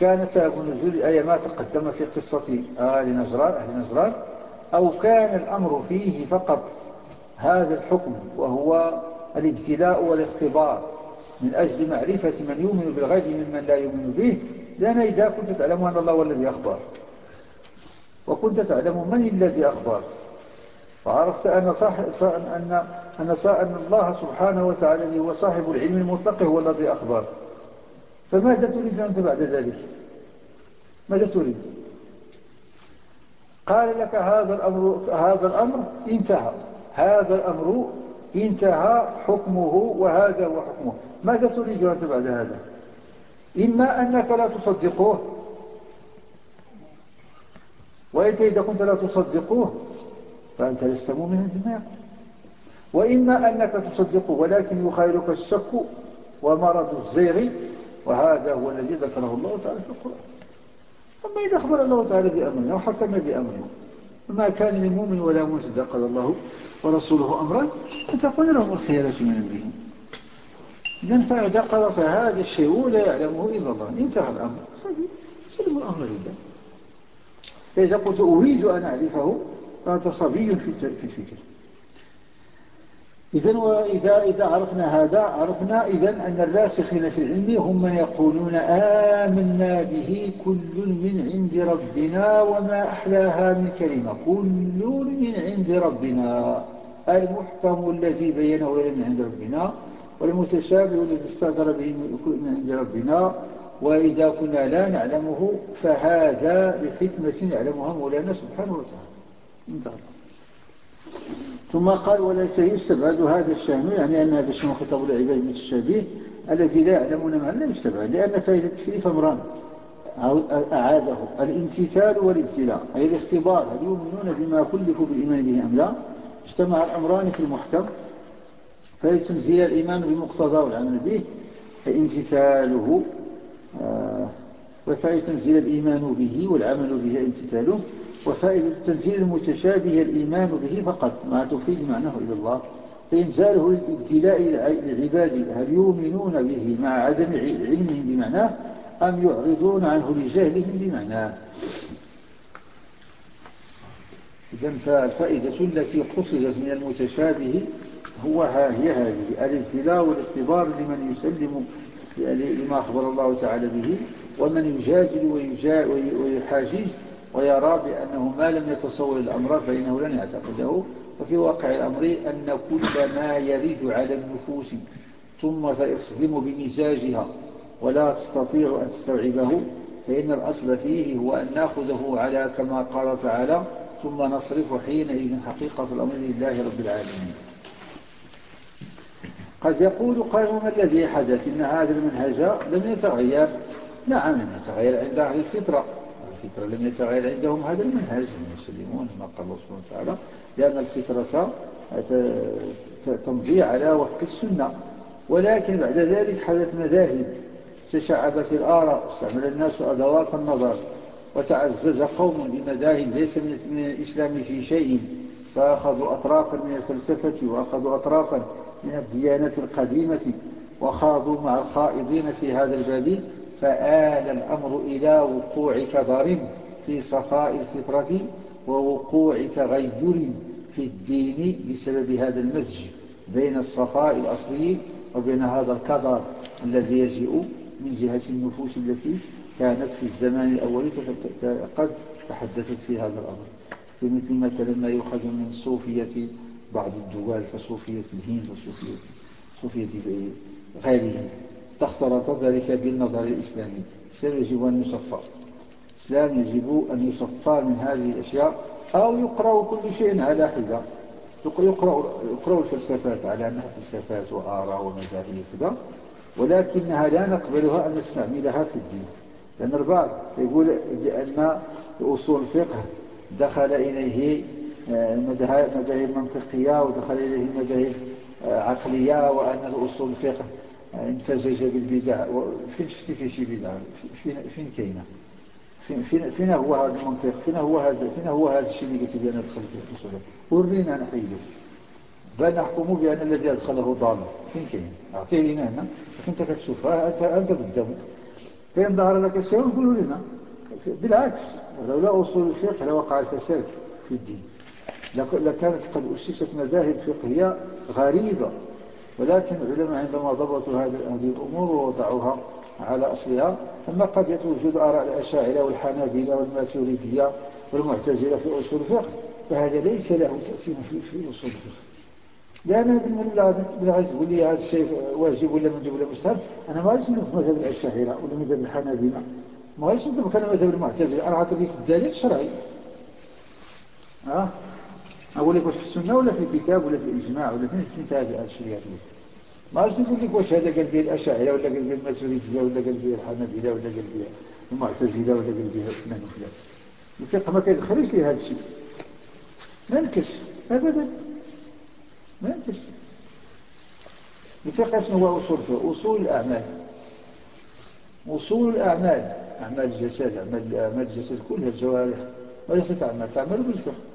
Speaker 2: كان سبب نزول الآية ما تقدم في قصة آل نجران أهل نجران أو كان الأمر فيه فقط هذا الحكم وهو الابتلاء والاختبار. من أجل معرفة من يؤمن بالغيب ممن لا يؤمن به لأن إذا كنت تعلم أن الله هو الذي أخبر. وكنت تعلم من الذي أخبر. وعرفت أن, صح أن, أن, أن الله سبحانه وتعالى هو صاحب العلم المطلق هو الذي أخبر. فماذا تريد أنت بعد ذلك؟ ماذا تريد؟ قال لك هذا الأمر, هذا الأمر انتهى. هذا الأمر انتهى حكمه وهذا هو حكمه. ماذا تريد أنت بعد هذا؟ إما أنك لا تصدقوه وإنت إذا كنت لا تصدقوه فأنت لست مؤمنا بما وإما أنك تصدقه ولكن يخيلك الشك ومرض الزيغ وهذا هو الذي ذكره الله تعالى في القرآن. أما إذا أخبر الله تعالى بأمرنا وحكم بأمرنا وما كان للمؤمن ولا مؤمن قال الله ورسوله أمرا أن تكون لهم الخيارة من أمرهم إذن فإذا قرأت هذا الشيء لا يعلمه إلا الله انتهى الأمر. سلم الأمر لله فإذا قلت أريد أن أعرفه فأنت صبي في الفكر. إذن وإذا إذا عرفنا هذا عرفنا إذن أن الراسخين في العلم هم من يقولون آمنا به كل من عند ربنا وما أحلاها من كلمة. كل من عند ربنا المحكم الذي بينه من عند ربنا. والمتشابه الذي استاثر به من عند ربنا وإذا كنا لا نعلمه فهذا لحكمة يعلمها مولانا سبحانه وتعالى. انتهى. ثم قال وليس يستبعد هذا الشأن. يعني أن هذا الشأن خطاب العباد المتشابه الذي لا يعلمون معنى لا يستبعد لأن فائدة التكليف أمران. أعاده. الامتثال والابتلاء. أي الاختبار. هل يؤمنون بما كلفوا بالإيمان به أم لا؟ اجتمع الأمران في المحكم. فيتنزيل الإيمان بمقتضى والعمل به فامتثاله آه وفائدة تنزيل الإيمان به والعمل به امتثاله وفائدة التنزيل المتشابه الإيمان به فقط ما تفيد معناه إلى الله فإنزاله للابتلاء للعباد هل يؤمنون به مع عدم علمهم بمعناه أم يعرضون عنه لجهلهم بمعناه؟ إذن فالفائدة التي قصدت من المتشابه هو هي هذه الابتلاء والاختبار لمن يسلم لما أخبر الله تعالى به ومن يجادل ويحاجيه ويرى بأنه ما لم يتصور الأمر فإنه لن يعتقده. وفي واقع الأمر أن كل ما يرد على النفوس ثم تصدم بمزاجها ولا تستطيع أن تستوعبه فإن الأصل فيه هو أن نأخذه على كما قال تعالى ثم نصرف حينئذ حقيقة الأمر لله رب العالمين. قد يقول قائل ما الذي حدث إن هذا المنهج لم يتغير. نعم لم يتغير عند أهل الفطرة. الفطرة لم يتغير عندهم هذا المنهج هم يسلمون ما قال الله سبحانه وتعالى لأن الفطرة تمضي على وفق السنة. ولكن بعد ذلك حدث مذاهب. تشعبت الآراء استعمل الناس أدوات النظر. وتعزز قوم بمذاهب ليس من الإسلام في شيء. فأخذوا أطرافا من الفلسفة وأخذوا أطرافا من الديانة القديمة وخاضوا مع الخائضين في هذا الباب فآل الأمر إلى وقوع كبر في صفاء الفطرة ووقوع تغير في الدين بسبب هذا المزج بين الصفاء الأصلي وبين هذا الكدر الذي يجيء من جهة النفوس التي كانت في الزمان الأول قد تحدثت في هذا الأمر. في مثل مثلا ما يؤخذ من صوفية بعض الدول كصوفية الهند وصوفية صوفية غيرهم. تختلط ذلك بالنظر الإسلامي. سيجب أن يصفى الإسلام يجب أن يصفى من هذه الأشياء أو يقرأ كل شيء على حدة. يقرأ, يقرأ الفلسفات على أنها فلسفات وآراء ومذاهب كذا ولكنها لا نقبلها أن نستعملها في الدين. لأن البعض يقول بأن أصول الفقه دخل إليه مذاهب منطقية ودخل إليه مذاهب آه، عقلية وأن الأصول الفقه امتزج بالبدع. فين شفتي في شي بدعة فين, فين كاينة؟ فين, فين هو هذا المنطق؟ فين هو هذا فين هو هذا الشيء اللي قلت بي أنا دخل في الأصول؟ ورينا نحيده بل نحكم بأن الذي أدخله ضال. فين كاين؟ أعطيه لنا هنا. أنت كتشوفها انت أنت قدامه فين ظهر لك الشيء نقولوا لنا. بالعكس ولولا أصول الفقه لوقع الفساد في الدين. لكانت قد أسست مذاهب فقهية غريبة. ولكن العلماء عندما ضبطوا هذه الأمور ووضعوها على أصلها ثم قد توجد آراء الأشاعرة والحنابلة والماتريدية والمعتزلة في أصول الفقه فهذا ليس له تأثير في, في أصول الفقه. لأن بالعكس يقول لي هذا الشيء واجب ولا مندوب ولا مستحب أنا ما غاديش نضرب مذهب الأشاعرة ولا مذهب الحنابلة. ما غاديش نضرب كان مذهب المعتزلة. أنا عاطي لك الدليل الشرعي أه؟ أقول لك واش في السنة ولا في الكتاب ولا في الإجماع ولا فين فين هذه الشريعة ما عرفت نقول لك واش هذا قال الأشاعرة ولا قال به ولا قال به الحنابلة ولا قال المعتزلة ولا قال به فلان وفلان الفقه ما كيدخلش لي هذا الشيء. ما يمكنش أبدا. ما يمكنش الفقه شنو هو أصول الفقه أصول الأعمال. أصول الأعمال. أعمال الجسد أعمال, الجسد كلها الجوارح وليست أعمال تعمل بالفقه.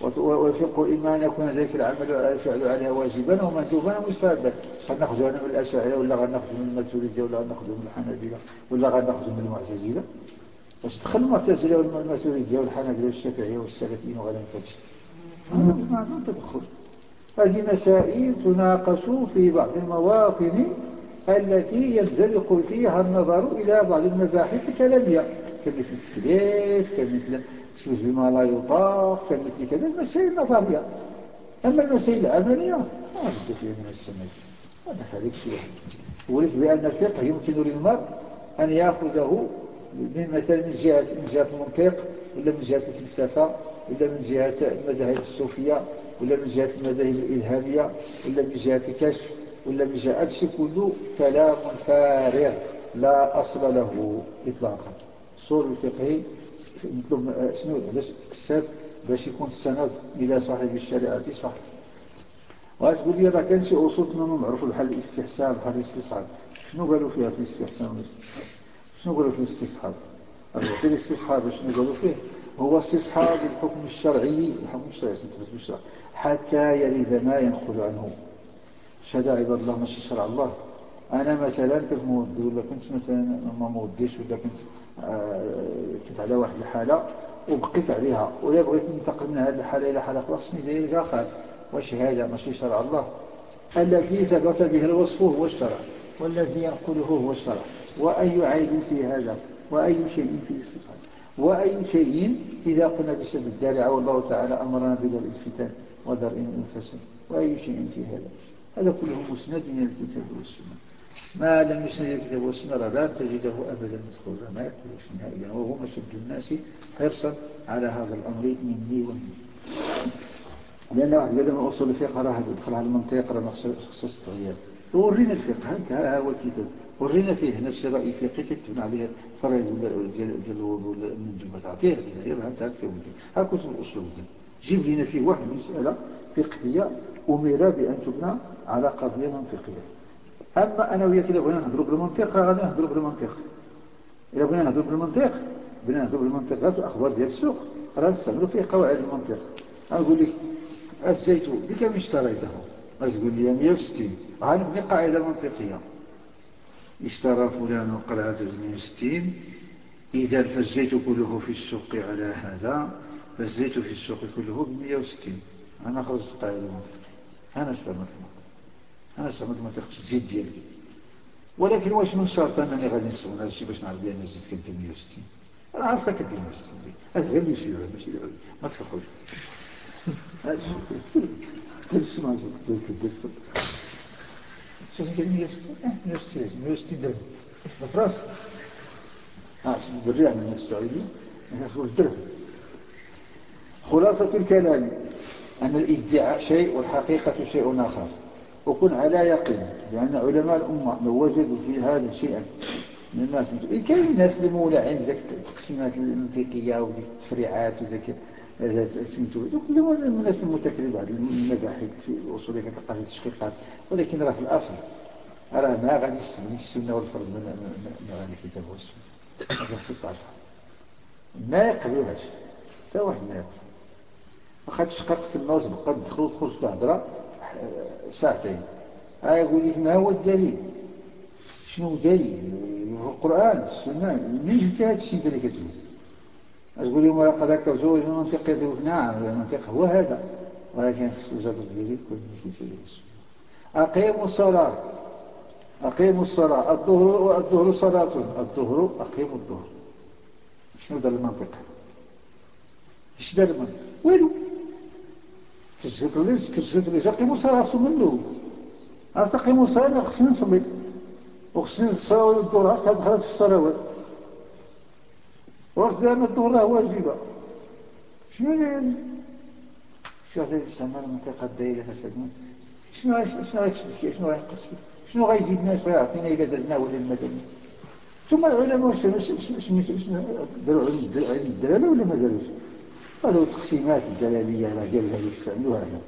Speaker 2: والفقه إما أن يكون ذلك العمل الفعل عليها واجبا ومندوبا ومستحبا قد نأخذ من الأشاعرة ولا قد نأخذ من الماتريدية ولا قد نأخذ من الحنابلة ولا قد نأخذ من المعتزلة؟ باش تدخل المعتزلة والماتريدية والحنابلة والشافعية والسلفيين وغيرهم فاتش ما تدخل. هذه مسائل تناقش في بعض المواطن التي ينزلق فيها النظر إلى بعض المباحث الكلامية كمثل التكليف كمثل بما لا يطاق كمثل كذا المسائل النظرية أما المسائل العملية ما بد فيها من السند هذا خليك شيء ولك بأن الفقه يمكن للمرء أن يأخذه من مثلا من جهة من جهة المنطق ولا من جهة الفلسفة ولا من جهة المذاهب الصوفية ولا من جهة المذاهب الإلهامية ولا من جهة الكشف ولا من جهة الشيء كله كلام فارغ لا أصل له إطلاقا صور الفقه نطلب شنو علاش تكسات باش يكون السند إلى صاحب الشريعه صح وتقول لي راه كان شي اصول كنا معروف بحال الاستحسان بحال الاستصحاب شنو قالوا فيها في الاستحسان والاستصحاب شنو قالوا في الاستصحاب في الاستصحاب شنو قالوا فيه هو استصحاب الحكم الشرعي الحكم الشرعي الشرع حتى يرد ما ينقل عنه شهد عباد الله ماشي شرع الله أنا مثلا كنت مودي ولا كنت مثلا ما موديش ولا كنت كنت على واحد الحالة وبقيت عليها. ولا بغيت ننتقل من هذه الحالة إلى حالة أخرى خصني داير جاخر واش هذا ماشي شرع الله. الذي ثبت به الوصف هو الشرع والذي ينقله هو الشرع. وأي عيب في هذا؟ وأي شيء في الاستصحاب وأي شيء إذا قلنا بسد الدارعة والله تعالى أمرنا بدر الفتن ودر الفساد وأي شيء في هذا؟ هذا كله مسند من الكتاب والسنة. ما لم يسند الكتاب والسنة لا تجده أبدا مدخولا ما يقولش نهائيا وهو أشد الناس حرصا على هذا الأمر. مني ومني لأن واحد لما أصول الفقه راه يدخل على المنطق راه خصص تغيير ورينا الفقه. ها هو الكتاب ورينا فيه نفس رأي فقهي كتبنا عليه فرائض ديال الوضوء المندوبة تعطيه لنا انت كتب. ها كتب الأصول. جيب لنا فيه واحد مسألة فقهية أمر بأن تبنى على قضية منطقية أما أنا وياك إذا بغينا نهضروا بالمنطق غادي نهضروا بالمنطق. إذا بغينا نهضروا بالمنطق بغينا نهضروا بالمنطق في الأخبار ديال السوق راه نستعملوا فيه قواعد المنطق. نقول لك الزيت بكم اشتريته؟ تقول لي 160 غنبني قاعدة منطقية. اشترى فلان قلعة 160 إذا فالزيت كله في السوق على هذا فالزيت في السوق كله ب 160 أنا خرجت قاعدة منطقية. أنا استعملت أنا استعملت ما تاخدش الزيت ديالي. ولكن واش من شرط أنني غادي نستعمل هذا الشيء باش نعرف بأن الزيت كدير 160 أنا عارفة كدير 160 هذا غير اللي يصير ماشي ما تفرحوش هذا الشيء ما كدير كدير شوف قال 160 160 160 درهم. في راسك آه سيدي بالريال من السعودية الناس تقول درهم. خلاصة الكلام أن الإدعاء شيء والحقيقة شيء آخر. وكن على يقين لأن علماء الأمة لو وجدوا في هذا شيئا من الناس كاين الناس اللي مولعين ذاك التقسيمات المنطقية وذيك التفريعات وذاك سميتو كلهم من الناس المتكلم بعض المباحث في الأصول كتلقى في التشقيقات. ولكن راه في الأصل راه ما غادي يستبني السنة والفرض من غير الكتاب والسنة هذا صفة ما يقبلوهاش حتى واحد ما يقبل. واخا تشققت في النوز بقى تدخل تخرج في الهضره ساعتين. يقول لك ما هو الدليل؟ شنو دليل القرآن السنة. منين جبتي هذا الشيء اللي كتقول تقول لهم لقد ذكرتوا المنطق نعم المنطق هو هذا. ولكن خص الجبر ديالي كل في سبيل أقيموا الصلاة. أقيموا الصلاة. الظهر الظهر صلاة. الظهر أقيموا الظهر. شنو دار المنطق إيش دار المنطق وينو كشفت ليش كشفت ليش أقيموا الصلاة منه. أقيموا الصلاة خصني نصلي وخصني الصلاة الظهر دخلت في الصلوات بأن الظهر واجبة. شنو يعني شو هذا يستعمل المنطقة الدائرة شنو شنو شنو شنو غيزيد الناس؟ ويعطينا إلى درنا ولا المدني ثم العلماء شنو شنو داروا علم الدلالة ولا ما داروش؟ هذا التقسيمات الدلالية راه قالها اللي يستعملوها هنا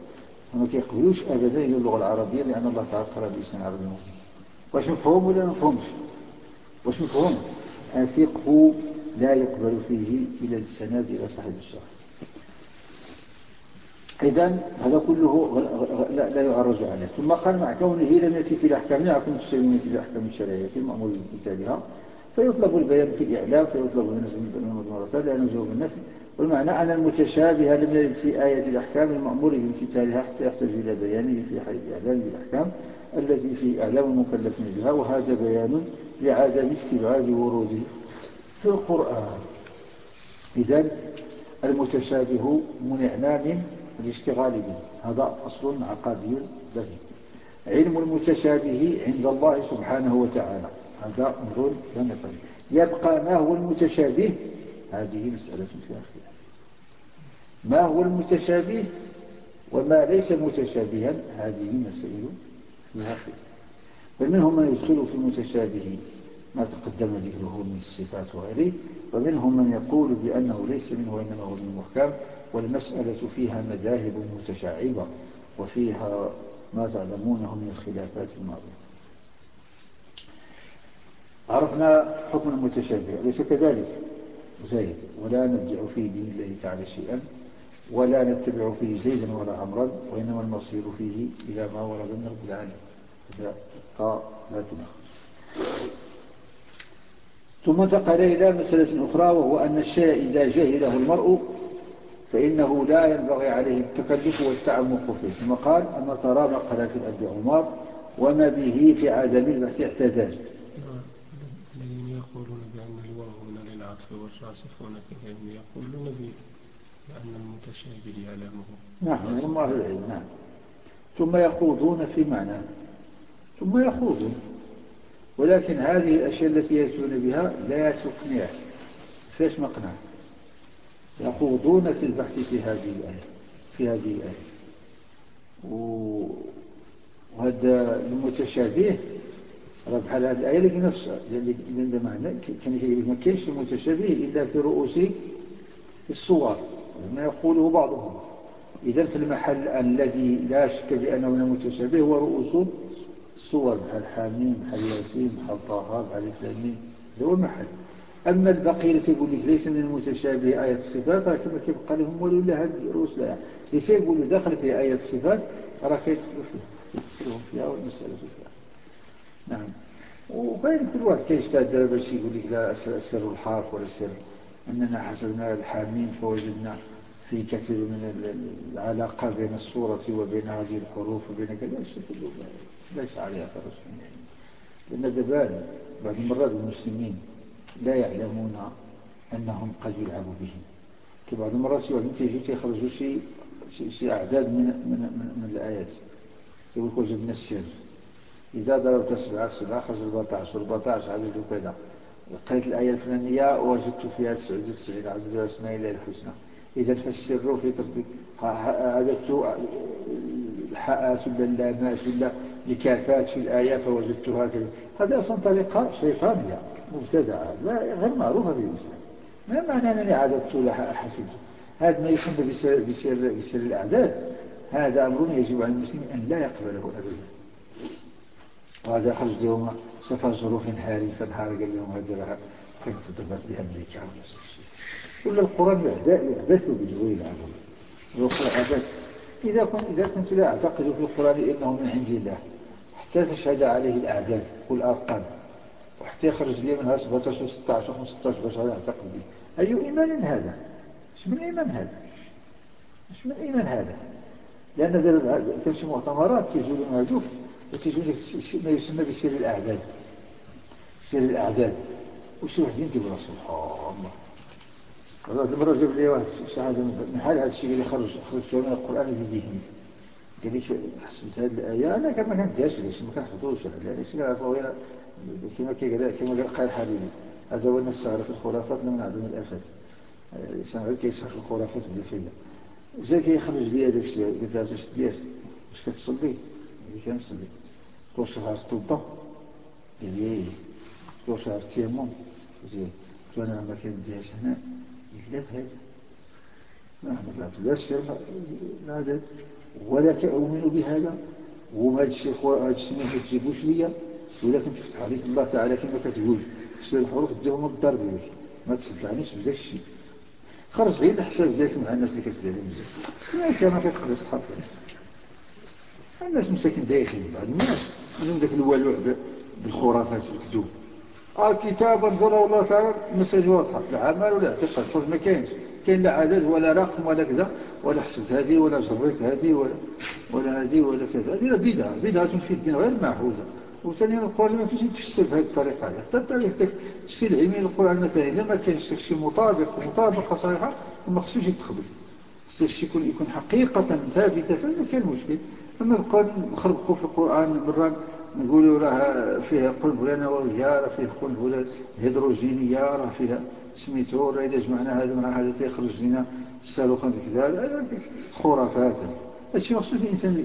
Speaker 2: ما كيقبلوش أبدا إلى اللغة العربية لأن الله تعالى قرأ باسم عربي واش مفهوم ولا ما مفهومش؟ واش مفهوم؟ الفقه لا يقبل فيه إلى السند إلى صاحب الشرع إذا هذا كله لا يعرج عليه. ثم قال مع كونه لم يأتي في الأحكام لا يكون تشتري في الأحكام الشرعية المأمور بامتثالها. فيطلب البيان في الإعلام فيطلب من المرسل لأنه جواب النفي. والمعنى أن المتشابه لم يرد في آية الأحكام المأمور بامتثالها حتى يحتاج إلى بيانه في حال الإعلام بالأحكام التي في إعلام المكلفين بها وهذا بيان لعدم استبعاد وروده في القرآن. إذا المتشابه منعنا من الاشتغال به. هذا أصل عقادي له. علم المتشابه عند الله سبحانه وتعالى. هذا أمر لا يبقى ما هو المتشابه؟ هذه مسألة فيها ما هو المتشابه وما ليس متشابها؟ هذه مسائل فيها خلاف فمنهم من يدخل في المتشابه ما تقدم ذكره من الصفات وغيره ومنهم من يقول بأنه ليس منه وإنما هو من المحكم والمسألة فيها مذاهب متشعبة وفيها ما تعلمونه من الخلافات الماضية. عرفنا حكم المتشابه أليس كذلك؟ زيد ولا نبدع في دين الله تعالى شيئا ولا نتبع فيه زيدا ولا عمرا وإنما المصير فيه إلى ما ورد من رب العالمين. هذا لا تنخ ثم انتقل إلى مسألة أخرى وهو أن الشيء إذا جهله المرء فإنه لا ينبغي عليه التكلف والتعمق فيه. ثم قال أما ترى ما قال في الأب عمر وما به في عدم البحث اعتدال
Speaker 3: الذين يقولون بأن الواو هنا للعطف والراسخون في العلم يقولون بأن المتشابه يعلمه.
Speaker 2: نعم هم أهل العلم نعم. ثم يخوضون في معناه ثم يخوضون. ولكن هذه الأشياء التي يأتون بها لا تقنع. فيش مقنع؟ يخوضون في البحث في هذه الآية في هذه الآية. وهذا المتشابه بحال هذه الآية لكن نفس لأن معنى كان ما كانش المتشابه إلا في رؤوس الصور ما يقوله بعضهم. إذا في المحل الذي لا شك بأنه من المتشابه هو رؤوس الصور بحال حاميم بحال ياسين بحال طه بحال الفلانين هذا هو المحل. أما البقية اللي تقول لك ليس من المتشابه آية الصفات راه كما كيبقى لهم ولو لا هذه رؤوس لا. ليس يقولوا داخل في آية الصفات راه كيدخلوا فيها فيها فيها. نعم. وكاين كل واحد كيجتهد باش يقول لك لا سر الحرف ولا سر أننا حسبنا الحامين فوجدنا في كثير من العلاقة بين الصورة وبين هذه الحروف وبين كذا. كله ليس عليه أثر يعني لأن دبان بعض المرات المسلمين لا يعلمون أنهم قد يلعبوا بهم. بعض المرات شي واحد تيجي تيخرجوا شي شي أعداد من من من, من الآيات. يقول وجدنا السر. إذا ضربت سبعة سبعة خرج 14 14 عدد كذا قريت الآية الفلانية وجدت فيها 99 عدد أسماء الله الحسنى. إذا فالسر في تطبيق. عددت الحاءات ولا اللامات ولا لكافات في الآية فوجدتها كذا. هذا أصلا طريقة شيطانية مبتدعة غير معروفة في الإسلام. ما معنى أنني عددت لها حسبت هذا ما يسمى بسر, بسر, بسر الأعداد. هذا أمر يجب على المسلم أن لا يقبله أبدا. وهذا خرج اليوم سفر ظروف هارفا هارق اليوم كانت تضبط بأمريكا ولا شيء ولا القرآن يعبث به ويلعب به إذا كنت, إذا كنت لا أعتقد في القرآن إنه من عند الله حتى تشهد عليه الأعداد والأرقام وحتى يخرج لي منها 17 و 16 و 15 باش أعتقد به أي إيمان هذا؟ إيش من إيمان هذا؟ إيش من إيمان هذا؟ لأن دابا كان شي مؤتمرات كيجيو لهم هذوك وتيجيو ما يسمى بسير الأعداد. سير الأعداد. وشي وحدين تيقول سبحان الله. هذا المرة جاب لي واحد شهادة من حال هذا الشيء اللي خرج خرج من القرآن في ذهني. قال لي حسبت هذه الآية؟ أنا كان داش ليش ما كنحفظوش؟ كنعرفوا غير كما كيقال كما قال قال حبيبي هذا هو الناس في الخرافات من أعظم الآفات. سمعوا كيسهر في الخرافات بلا جا كيخرج لي هذاك الشيء قلت له اش دير؟ واش كتصلي؟ لي كنصلي. قلت واش تعرف توضا قال لي قلت له واش تعرف التيمم قلت له أنا ما كنديرش هنا؟ قال لا بهذا ما تعرف لا السر العدد ولا كأؤمن بهذا. وما الشيء هذا الشيء ما تجيبوش ليا. ولكن تفتح عليك الله تعالى كما كتقول. تسير الحروف ديهم الدار ديالك. ما تصدعنيش بداك الشيء. خرج غير الحساب ديالك مع الناس اللي كتبيع مزيان ما كتقدر تحرف الناس مساكن دايخين بعض الناس. عندهم ذاك الولوع بالخرافات والكذوب الكتاب انزله الله تعالى المساج واضحة. لا عمل ولا اعتقاد صدق ما كاينش. كاين لا عدد ولا رقم ولا كذا ولا حسبت هذه ولا جريت هذه ولا ولا هذه ولا كذا. هذه بدعة. بدعة في الدين غير معهودة. وثانيا القرآن ما كاينش يتفسر بهذه الطريقة. هذه حتى الطريقة التفسير العلمي للقرآن مثلا إذا ما كانش شي مطابق ومطابقة صحيحة ما خصوش يتقبل. الشيء يكون يكون حقيقة ثابتة فما كان مشكل. أما نبقى نخربقوا في القرآن مرة نقولوا راه فيها قنبلة نووية راه فيها قنبلة هيدروجينية راه فيها سميتو راه إذا جمعنا هذا مع هذا تيخرج لنا الصاروخ كذا خرافات. هادشي ما خصوش الإنسان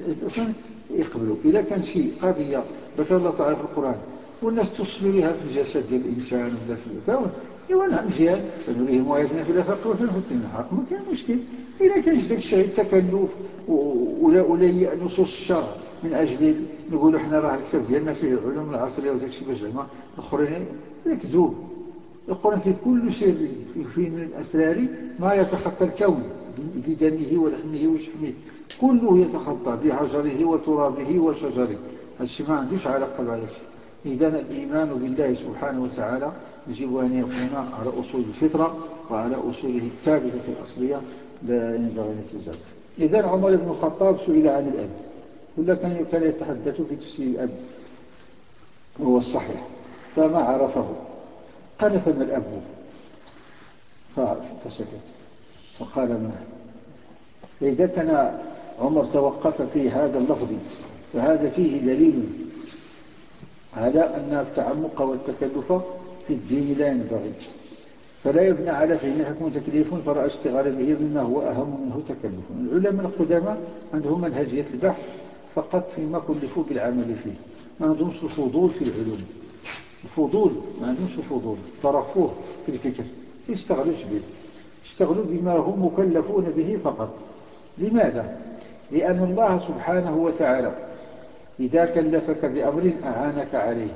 Speaker 2: يقبلوا. إذا كان شيء قضية ذكر الله تعالى في القرآن والناس توصلوا لها في ديال الإنسان ولا في الكون. إيوا نعم مزيان. فنريهم آياتنا في الآفاق وفي الحق. ما كان مشكل. إذا كان داك الشيء التكلف ولا نصوص الشرع من أجل نقولوا إحنا راه الكتاب ديالنا فيه العلوم العصرية وداك الشيء باش زعما الآخرين هذا كذوب القرآن في كل سر في من الأسرار ما يتخطى الكون. بدمه ولحمه وشحمه. كله يتخطى بحجره وترابه وشجره. هذا الشيء ما عندوش علاقة بهذا إذا الإيمان بالله سبحانه وتعالى يجب أن يكون على أصول الفطرة وعلى أصوله الثابتة الأصلية. لا ينبغي أن يتزال إذا عمر بن الخطاب سئل عن الأب. كل كان كان يتحدث في تفسير الأب. وهو الصحيح. فما عرفه. قال فما الأب؟ فسكت. فقال ما؟ كان عمر توقف في هذا اللفظ فهذا فيه دليل. على أن التعمق والتكلف في الدين لا ينبغي. فلا يبنى على فهم حكم تكليف فرأى اشتغال به مما هو أهم منه تكلف. العلماء القدامى عندهم منهجية البحث فقط فيما كلفوا بالعمل فيه. ما عندهمش الفضول في العلوم. الفضول ما عندهمش الفضول ترفوه في الفكر. يشتغلوش به. اشتغلوا بما هم مكلفون به فقط. لماذا؟ لأن الله سبحانه وتعالى إذا كلفك بأمر أعانك عليه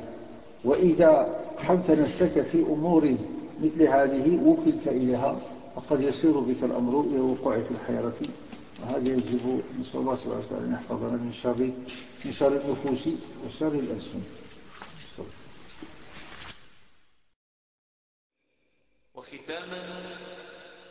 Speaker 2: وإذا قحمت نفسك في أمور مثل هذه وكلت إليها وقد يسير بك الأمر إلى الوقوع في الحيرة وهذا يجب نسأل الله سبحانه وتعالى أن يحفظنا من شر من شر النفوس وشر الألسن.
Speaker 1: وختاما